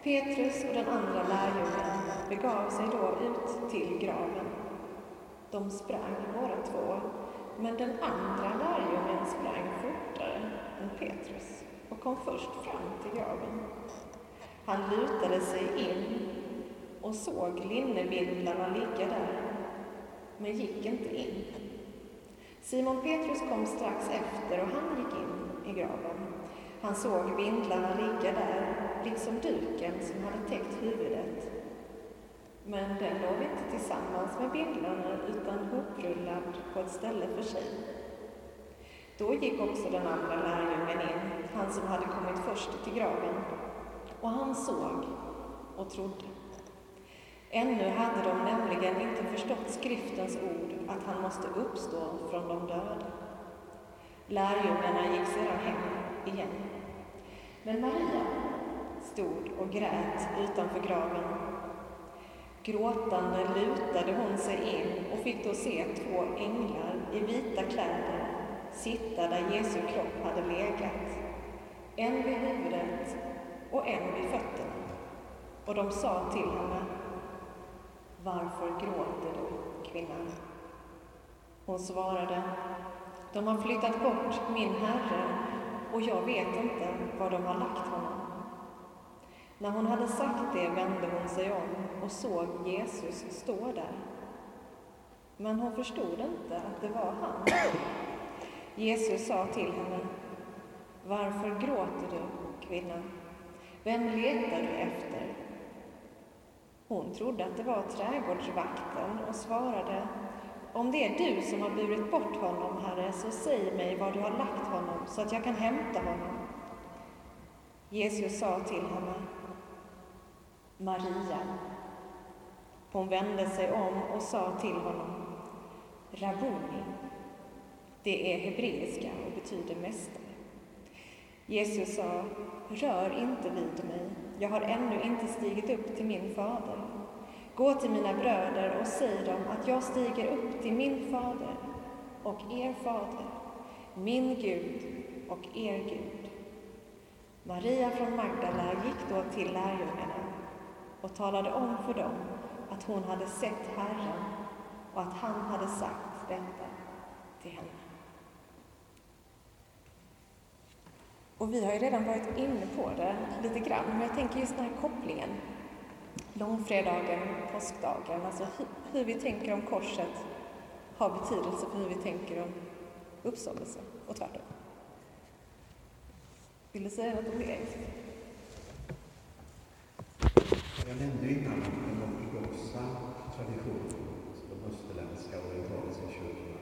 Petrus och den andra lärjungen begav sig då ut till graven. De sprang båda två, men den andra lärjungen sprang fortare än Petrus och kom först fram till graven. Han lutade sig in och såg linnebindlarna ligga där, men gick inte in. Simon Petrus kom strax efter och han gick in i graven. Han såg bindlarna ligga där, liksom duken som hade täckt huvudet. Men den låg inte tillsammans med bindlarna utan hoprullad på ett ställe för sig. Då gick också den andra lärjungen in, han som hade kommit först till graven. Och han såg och trodde. Ännu hade de nämligen inte förstått skriftens ord att han måste uppstå från de döda. Lärjungarna gick sedan hem igen. Men Maria stod och grät utanför graven. Gråtande lutade hon sig in och fick då se två änglar i vita kläder sitta där Jesu kropp hade legat. En vid huvudet och en vid fötterna. Och de sa till henne, Varför gråter du, kvinna? Hon svarade, de har flyttat bort min Herre och jag vet inte var de har lagt honom. När hon hade sagt det vände hon sig om och såg Jesus stå där. Men hon förstod inte att det var han. Jesus sa till henne, Varför gråter du, kvinna? Vem letar du efter? Hon trodde att det var trädgårdsvakten och svarade om det är du som har burit bort honom, Herre, så säg mig var du har lagt honom så att jag kan hämta honom. Jesus sa till henne Maria. Hon vände sig om och sa till honom Rabuni. Det är hebreiska och betyder mästare. Jesus sa, rör inte vid mig, jag har ännu inte stigit upp till min fader. Gå till mina bröder och säg dem att jag stiger upp till min fader och er fader, min Gud och er Gud. Maria från Magdala gick då till lärjungarna och talade om för dem att hon hade sett Herren och att han hade sagt detta till henne. Och vi har ju redan varit inne på det lite grann, men jag tänker just den här kopplingen. Långfredagen, påskdagen, alltså hur, hur vi tänker om korset har betydelse för hur vi tänker om uppståndelse och tvärtom. Vill du säga något om det? Jag nämnde innan den ortodoxa traditionen, de österländska och orientaliska kyrkorna,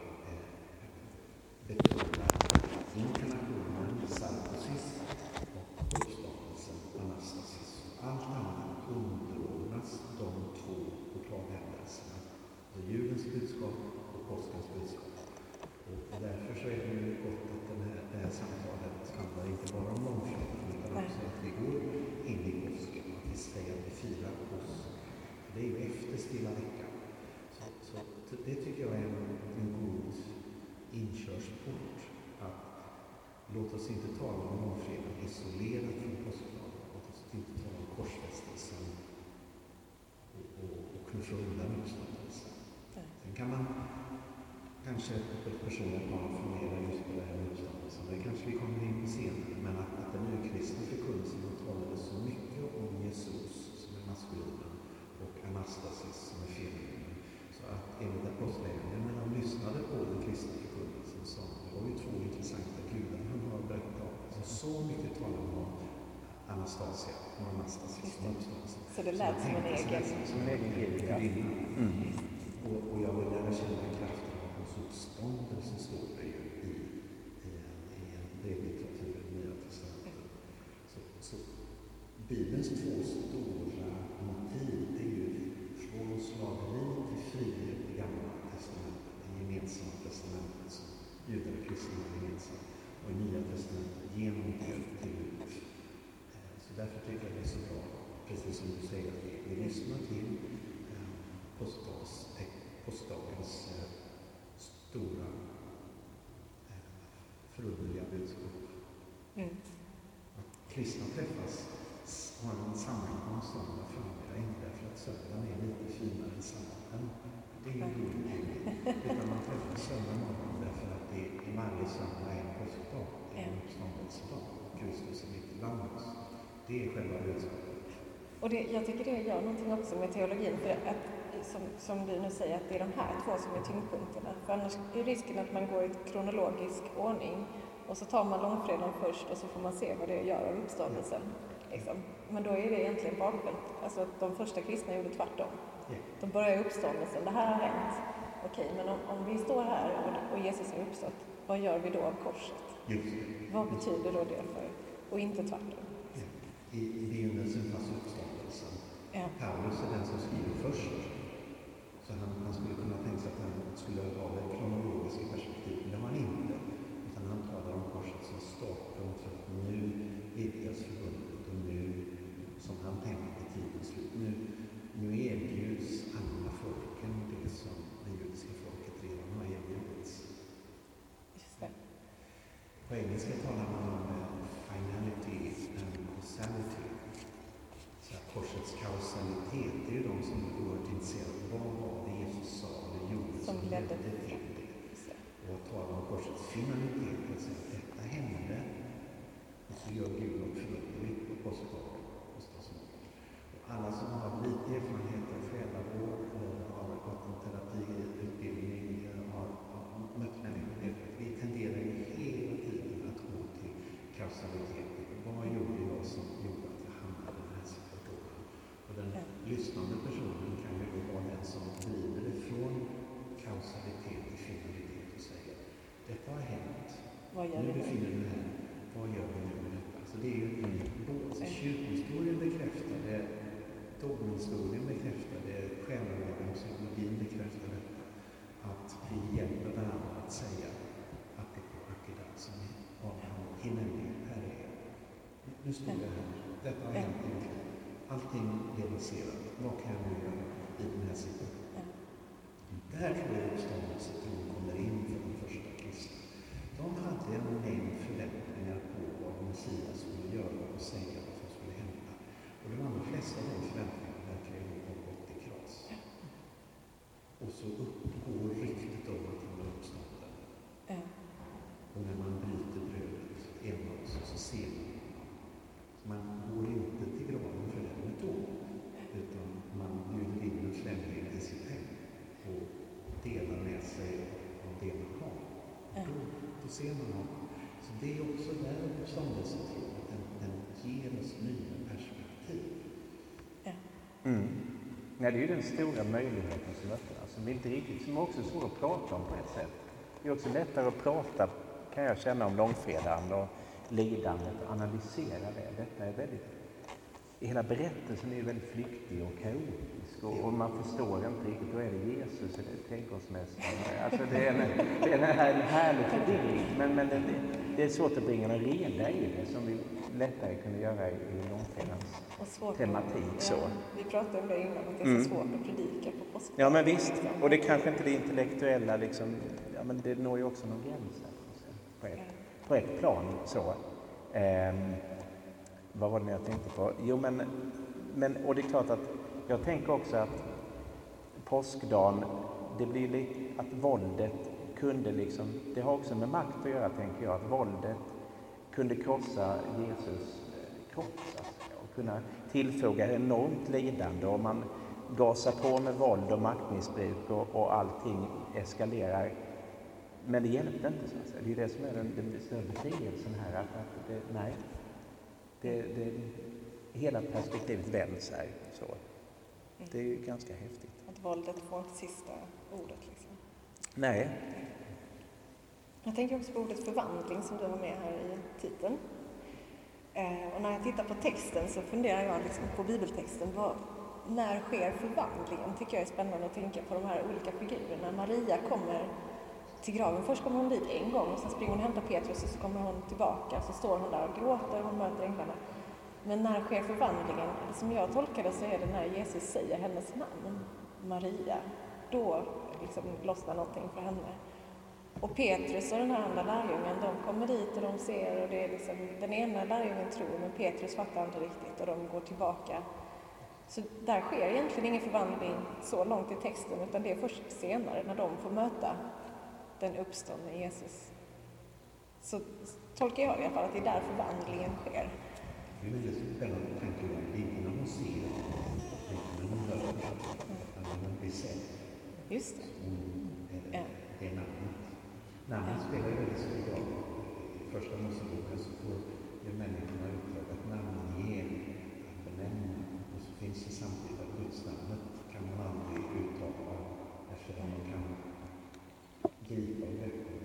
betonar inkarnationen, saltosis och uppståndelsen, anastasis. Allt annat underordnas de två portalhändelserna, alltså julens budskap och påskens budskap. Och därför så är det ju gott att den här, det här samtalet handlar inte bara om långfredagen utan Nej. också att vi går in i påsken och att vi säger att vi firar påsk. Det är ju efter stilla veckan. Så, så t- det tycker jag är en, en god inkörsport. Att låt oss inte tala om långfredagen isolerat från påskdagen. Låt oss inte tala om korsfästelsen och, och, och knuffa undan uppståndelsen. Nej. Sen kan man kanske plan fundera just på det här uppståndelsen. Det kanske vi kommer in på senare. Men att, att den urkristna förkunnelsen talade så mycket om Jesus som är maskulinen och Anastasis som är feminin. Så att enligt apostlagärningarna när de lyssnade på den kristna förkunnelsen så det var ju två intressanta gudar han har berättat om. Alltså så mycket talar man om Anastasia och Anastasis. Så det lät Som en egen gud, ja. gudinna. Mm. Och, och jag vill lära känna kraften av hans uppståndelse, står det ju i, i, en, i en brevlitteratur i Nya Testamentet. Så, så Bibelns två stora motiv, är ju från slaveri till frihet i Gamla Testamentet, det gemensamma testamentet som judar och kristna har gemensamt, och i Nya Testamentet genom Gud till Gud. Eh, Så därför tycker jag det är så bra, precis som du säger, att vi, lyssnar till eh, eh, påskdagens eh, stora förunderliga budskap. Mm. Att kristna träffas, s- har en sammankomst söndag förmiddag, inte därför att söndagen är lite finare än sabbaten. Det är idé. Utan man träffas söndag morgon därför att det är varje söndag är en påskdag, en uppståndelsedag. Kristus är mitt ibland oss. Det är själva budskapet. Och det, jag tycker det gör någonting också med teologin, för att, som, som du nu säger, att det är de här två som är tyngdpunkterna. För annars är risken att man går i kronologisk ordning och så tar man långfredagen först och så får man se vad det gör av uppståndelsen. Liksom. Men då är det egentligen bakvänt. Alltså att de första kristna gjorde tvärtom. Ja. De börjar uppståndelsen, det här har hänt. Okej, men om, om vi står här och, och Jesus har uppstått, vad gör vi då av korset? Just det. Vad betyder då det för, och inte tvärtom? Ja. I, I begynnelsen fanns uppståndelsen. Ja. Paulus är den som skriver först. Så han, han skulle kunna tänka sig att han skulle ha det kronologiska perspektivet, men det har han inte. Utan han talar om korset som startpunkt för att nu vidgas förbundet och nu, som han tänkte i tidens slut, nu, nu erbjuds alla folken det som det judiska folket redan har erbjudits. Just det. På engelska talar man om eh, finality and causality. Så att korsets kausalitet, det är ju de som är oerhört intresserade av vad var det Jesus sa eller gjorde Som ledde till det. Just det. Och att tala om korsets finalitet, att säga att detta hände och så gör Gud något förunderligt på påskdagen. påskdagsmorgon. Och alla som har lite erfarenhet av själavård eller har gått en terapiutbildning eller har, har mött människor med det, vi tenderar ju hela tiden att gå till kausaliteten. Vad gjorde jag Vad gör nu vi nu? dig här. Vad gör vi nu med detta? Så det är ju Mm. både kyrkohistorien bekräftade, dogmhistorien bekräftade, själavården och psykologin bekräftade. Att vi hjälper varandra att säga att det är Akida som är Abraham. Här är jag. Nu står jag här. Detta har hänt liv. Allting är baserat. Vad kan jag nu göra i den här situationen? Ja. Där tror jag uppståndelsetron kommer in för de första kristna. De hade en mängd förväntningar på vad Messias skulle göra och säga vad som skulle hända. Och de allra flesta av de förväntningarna verkar ju ha gått i kras. Och så uppgår ryktet om att han är uppstånden. Ja. Och när man bryter brödet envars så ser man honom. Så man går inte till graven för den är tom. Utan man bjuder in en främling i sitt hem och delar med sig av det man har. Ja. Då, man honom. Så det är också där uppståndelsetron, den, den ger oss nya perspektiv. Mm. Nej, det är ju den stora möjligheten som öppnas, som, inte riktigt, som också är svår att prata om på ett sätt. Det är också lättare att prata, kan jag känna, om långfredagen och lidandet och analysera det. Detta är väldigt, hela berättelsen är ju väldigt flyktig och kaotisk och, och man förstår inte riktigt, då är det Jesus eller trädgårdsmästaren. Alltså det är en, det är en, här, en härlig förvirring, men, men det, det är svårt att bringa någon reda i det som vi lättare kunde göra i, i långfredagens tematik. Så. Ja, vi pratade om det innan, att det är Mm. så svårt att predika på påsk. Ja, men visst. Och det kanske inte det intellektuella, liksom, ja, men det når ju också någon gräns på ett, på ett plan. Så. Ehm, vad var det jag tänkte på? Jo, men, men, och det är klart att jag tänker också att påskdagen, det blir lite, att våldet kunde liksom, det har också med makt att göra, tänker jag, att våldet kunde krossa Jesus eh, kropp, och kunna tillfoga enormt lidande och man gasar på med våld och maktmissbruk och, och allting eskalerar. Men det hjälpte inte, så att säga. Det är ju det som är den, den större befrielsen här, att, att det, nej, det, det, hela perspektivet vänds här. Så. Det är ju ganska häftigt. Att våldet får inte sista ordet. Liksom. Nej, Jag tänker också på ordet förvandling som du har med här i titeln. Eh, och när jag tittar på texten så funderar jag liksom på bibeltexten. Vad, när sker förvandlingen? tycker jag är spännande att tänka på de här olika figurerna. Maria kommer till graven. Först kommer hon dit en gång och sen springer hon och hämtar Petrus och så kommer hon tillbaka. och Så står hon där och gråter och hon möter änglarna. Men när sker förvandlingen? Som jag tolkar det så är det när Jesus säger hennes namn, Maria. Då liksom lossnar någonting för henne. Och Petrus och den här andra lärjungen, de kommer dit och de ser och det är liksom, den ena lärjungen tror men Petrus fattar inte riktigt och de går tillbaka. Så där sker egentligen ingen förvandling så långt i texten utan det är först senare när de får möta den uppståndne Jesus. Så tolkar jag i alla fall att det är där förvandlingen sker. Det är väldigt spännande när hon hör, utan när hon blir sedd. Just det. Mm, Ja. det är namnet. Namnet spelar ju väldigt stor roll. I första Moseboken så får ju människorna uppdrag att namnge, att benämna. Och så finns det samtidigt att gudsnamnet kan man aldrig uttala eftersom man kan gripa och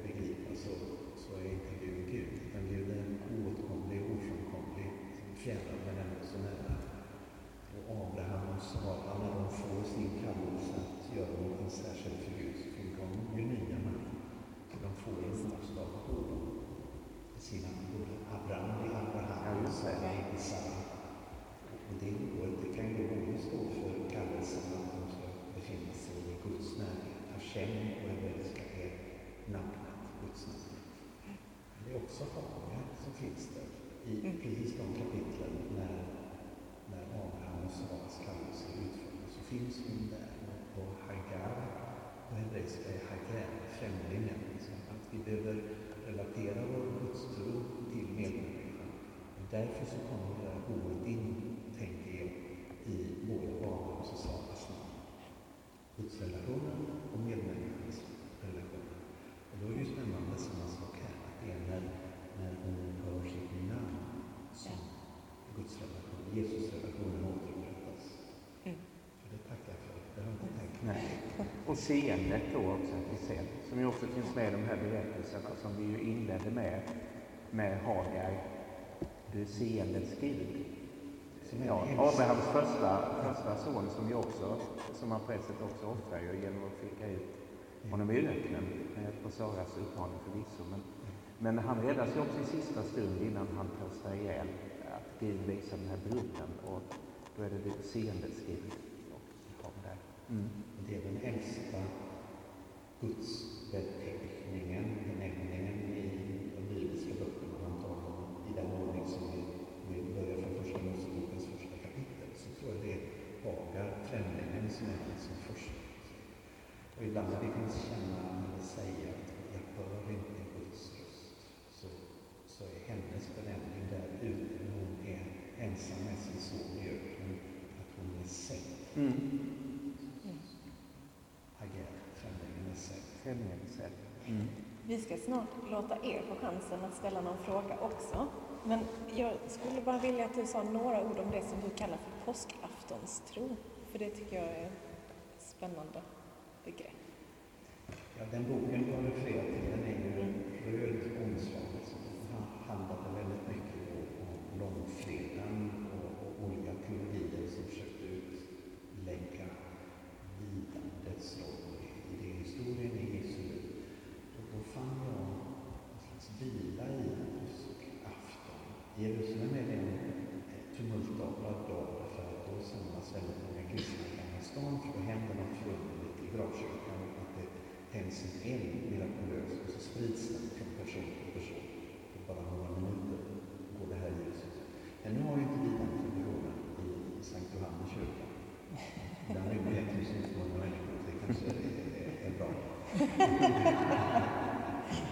begripa så, så är inte Gud Gud. Utan Gud är en oåtkomlig, ofrånkomlig, fjärran men ändå så nära. Och Abraham och Sara, när de får sin kallelse att göra något särskilt för Gud så fick de ju nya namn. Så de får en bokstav H i sina både Abraham i Abraham Ja, och just det. Sara i Sara. Och det, går, det kan ju både stå för kallelsen att de ska befinna sig i Guds närhet. Hashem och hebreiska är namnet, Guds namnet. Men det är också Hagar som finns där i precis de kapitlen när när Abraham och Saras kallelse utfördes så finns hon där. Och Hagar på hebreiska är Hagar, främlingen. Så att vi behöver relatera vår gudstro till medmänniskan. Och därför så kommer det där ordet in, tänker jag, i både Abrahams och Saras namn. Gudsrelationen och medmänniskans relation. Och då är det ju spännande samma sak här, att det är när, när hon hör sitt namn som Gudsrelation, Jesusrelationen återupprättas. Mm. Så det tackar jag för. Det har jag inte tänkt nej. Och och seendet då också, att vi ser, som ju också finns med i de här berättelserna som vi ju inledde med, med Hagar. Du är seendets Gud. Ja, Abrahams första, första son som ju också, som han på ett sätt också offrar ju genom att skicka ut honom i öknen eh, på Saras uppmaning förvisso. Men, men han räddas ju också i sista stund innan han törstar ihjäl. Att Gud visar den här bruden och då är det det seendets Gud. Mm. Det är den äldsta gudsbeteckningen, benämningen i de bibliska böckerna. Man tar dem i den ordning som vi, vi börjar från första Mosebokens första kapitel. Så tror jag det är Hagar, främlingen, som är den som först. Och ibland när vi kan känna eller säga att jag hör inte Guds röst, så, så är hennes benämning där ute när hon är ensam med sin son i öknen, att hon är sedd. Mm. Mm. Vi ska snart låta er få chansen att ställa någon fråga också. Men jag skulle bara vilja att du sa några ord om det som du kallar för påskaftonstro. För det tycker jag är ett spännande begrepp. Ja, den boken du har refererat till, den är ju en röd omslag. Den handlar väldigt mycket om långfredagen och, och olika teologier som försökte utlägga lidandets roll i idéhistorien i Jesu fann jag en slags vila i påskafton. Jerusalem är en tumultartad dag därför att då samlas väldigt många kristna i Gamla stan för då händer något förunderligt i gravkyrkan. Att det tänds en eld mirakulöst och så sprids den från person till person. På bara några minuter går det här ljuset. Men nu har ju inte vi den traditionen i Sankt Johannes kyrka. Där är det 1000 människor, det kanske är, är bra.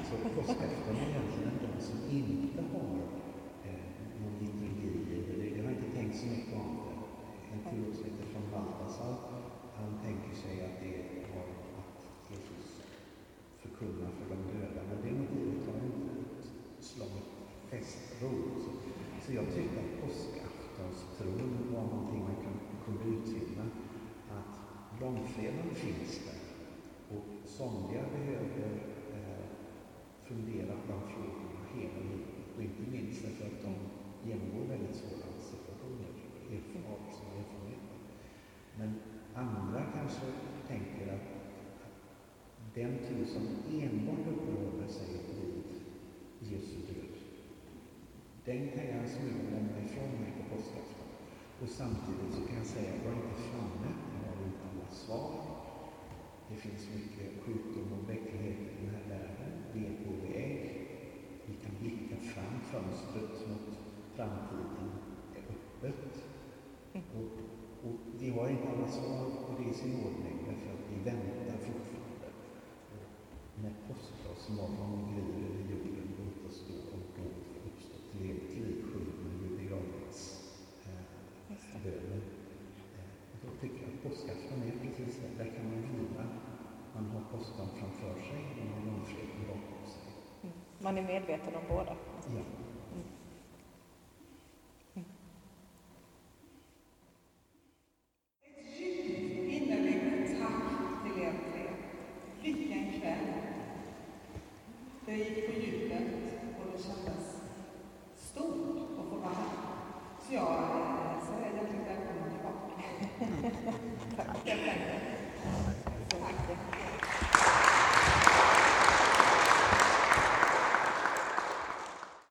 Så påskafton är egentligen de som inte har eh, någon liturgi, eller jag har inte tänkt så mycket om det. En teolog som heter von Balthasar, han tänker sig att det har att Jesus förkunnar för de döda, men det motivet har inte slagit fäst rot. Så jag tyckte att påskaftonstron var någonting man kunde utvinna, att långfredagen finns där somliga behöver eh, fundera på frågorna hela livet. Och inte minst därför att de genomgår väldigt svåra situationer, av erfarenheter. Men andra kanske tänker att den tid som enbart uppehåller sig vid Jesu död, den kan jag en smula lämna ifrån mig på påskafton. Och samtidigt så kan jag säga jag är inte framme, jag har inte alla svar. Det finns mycket sjukdom och bräcklighet i den här världen vi är på väg. Vi kan blicka fram, fönstret mot framtiden är öppet. Och, och vi har inte alla svar och det är i sin ordning därför att vi väntar fortfarande. Och när påskdagsmorgonen gryr över jorden, låt oss då om nåd uppstå till evigt liv sjunger vi begravningsbönen. Eh, eh, då tycker jag att påskafton är precis det. Där kan man vila man har påskan framför sig och man har långfredagen bakom sig. Mm. Man är medveten om båda?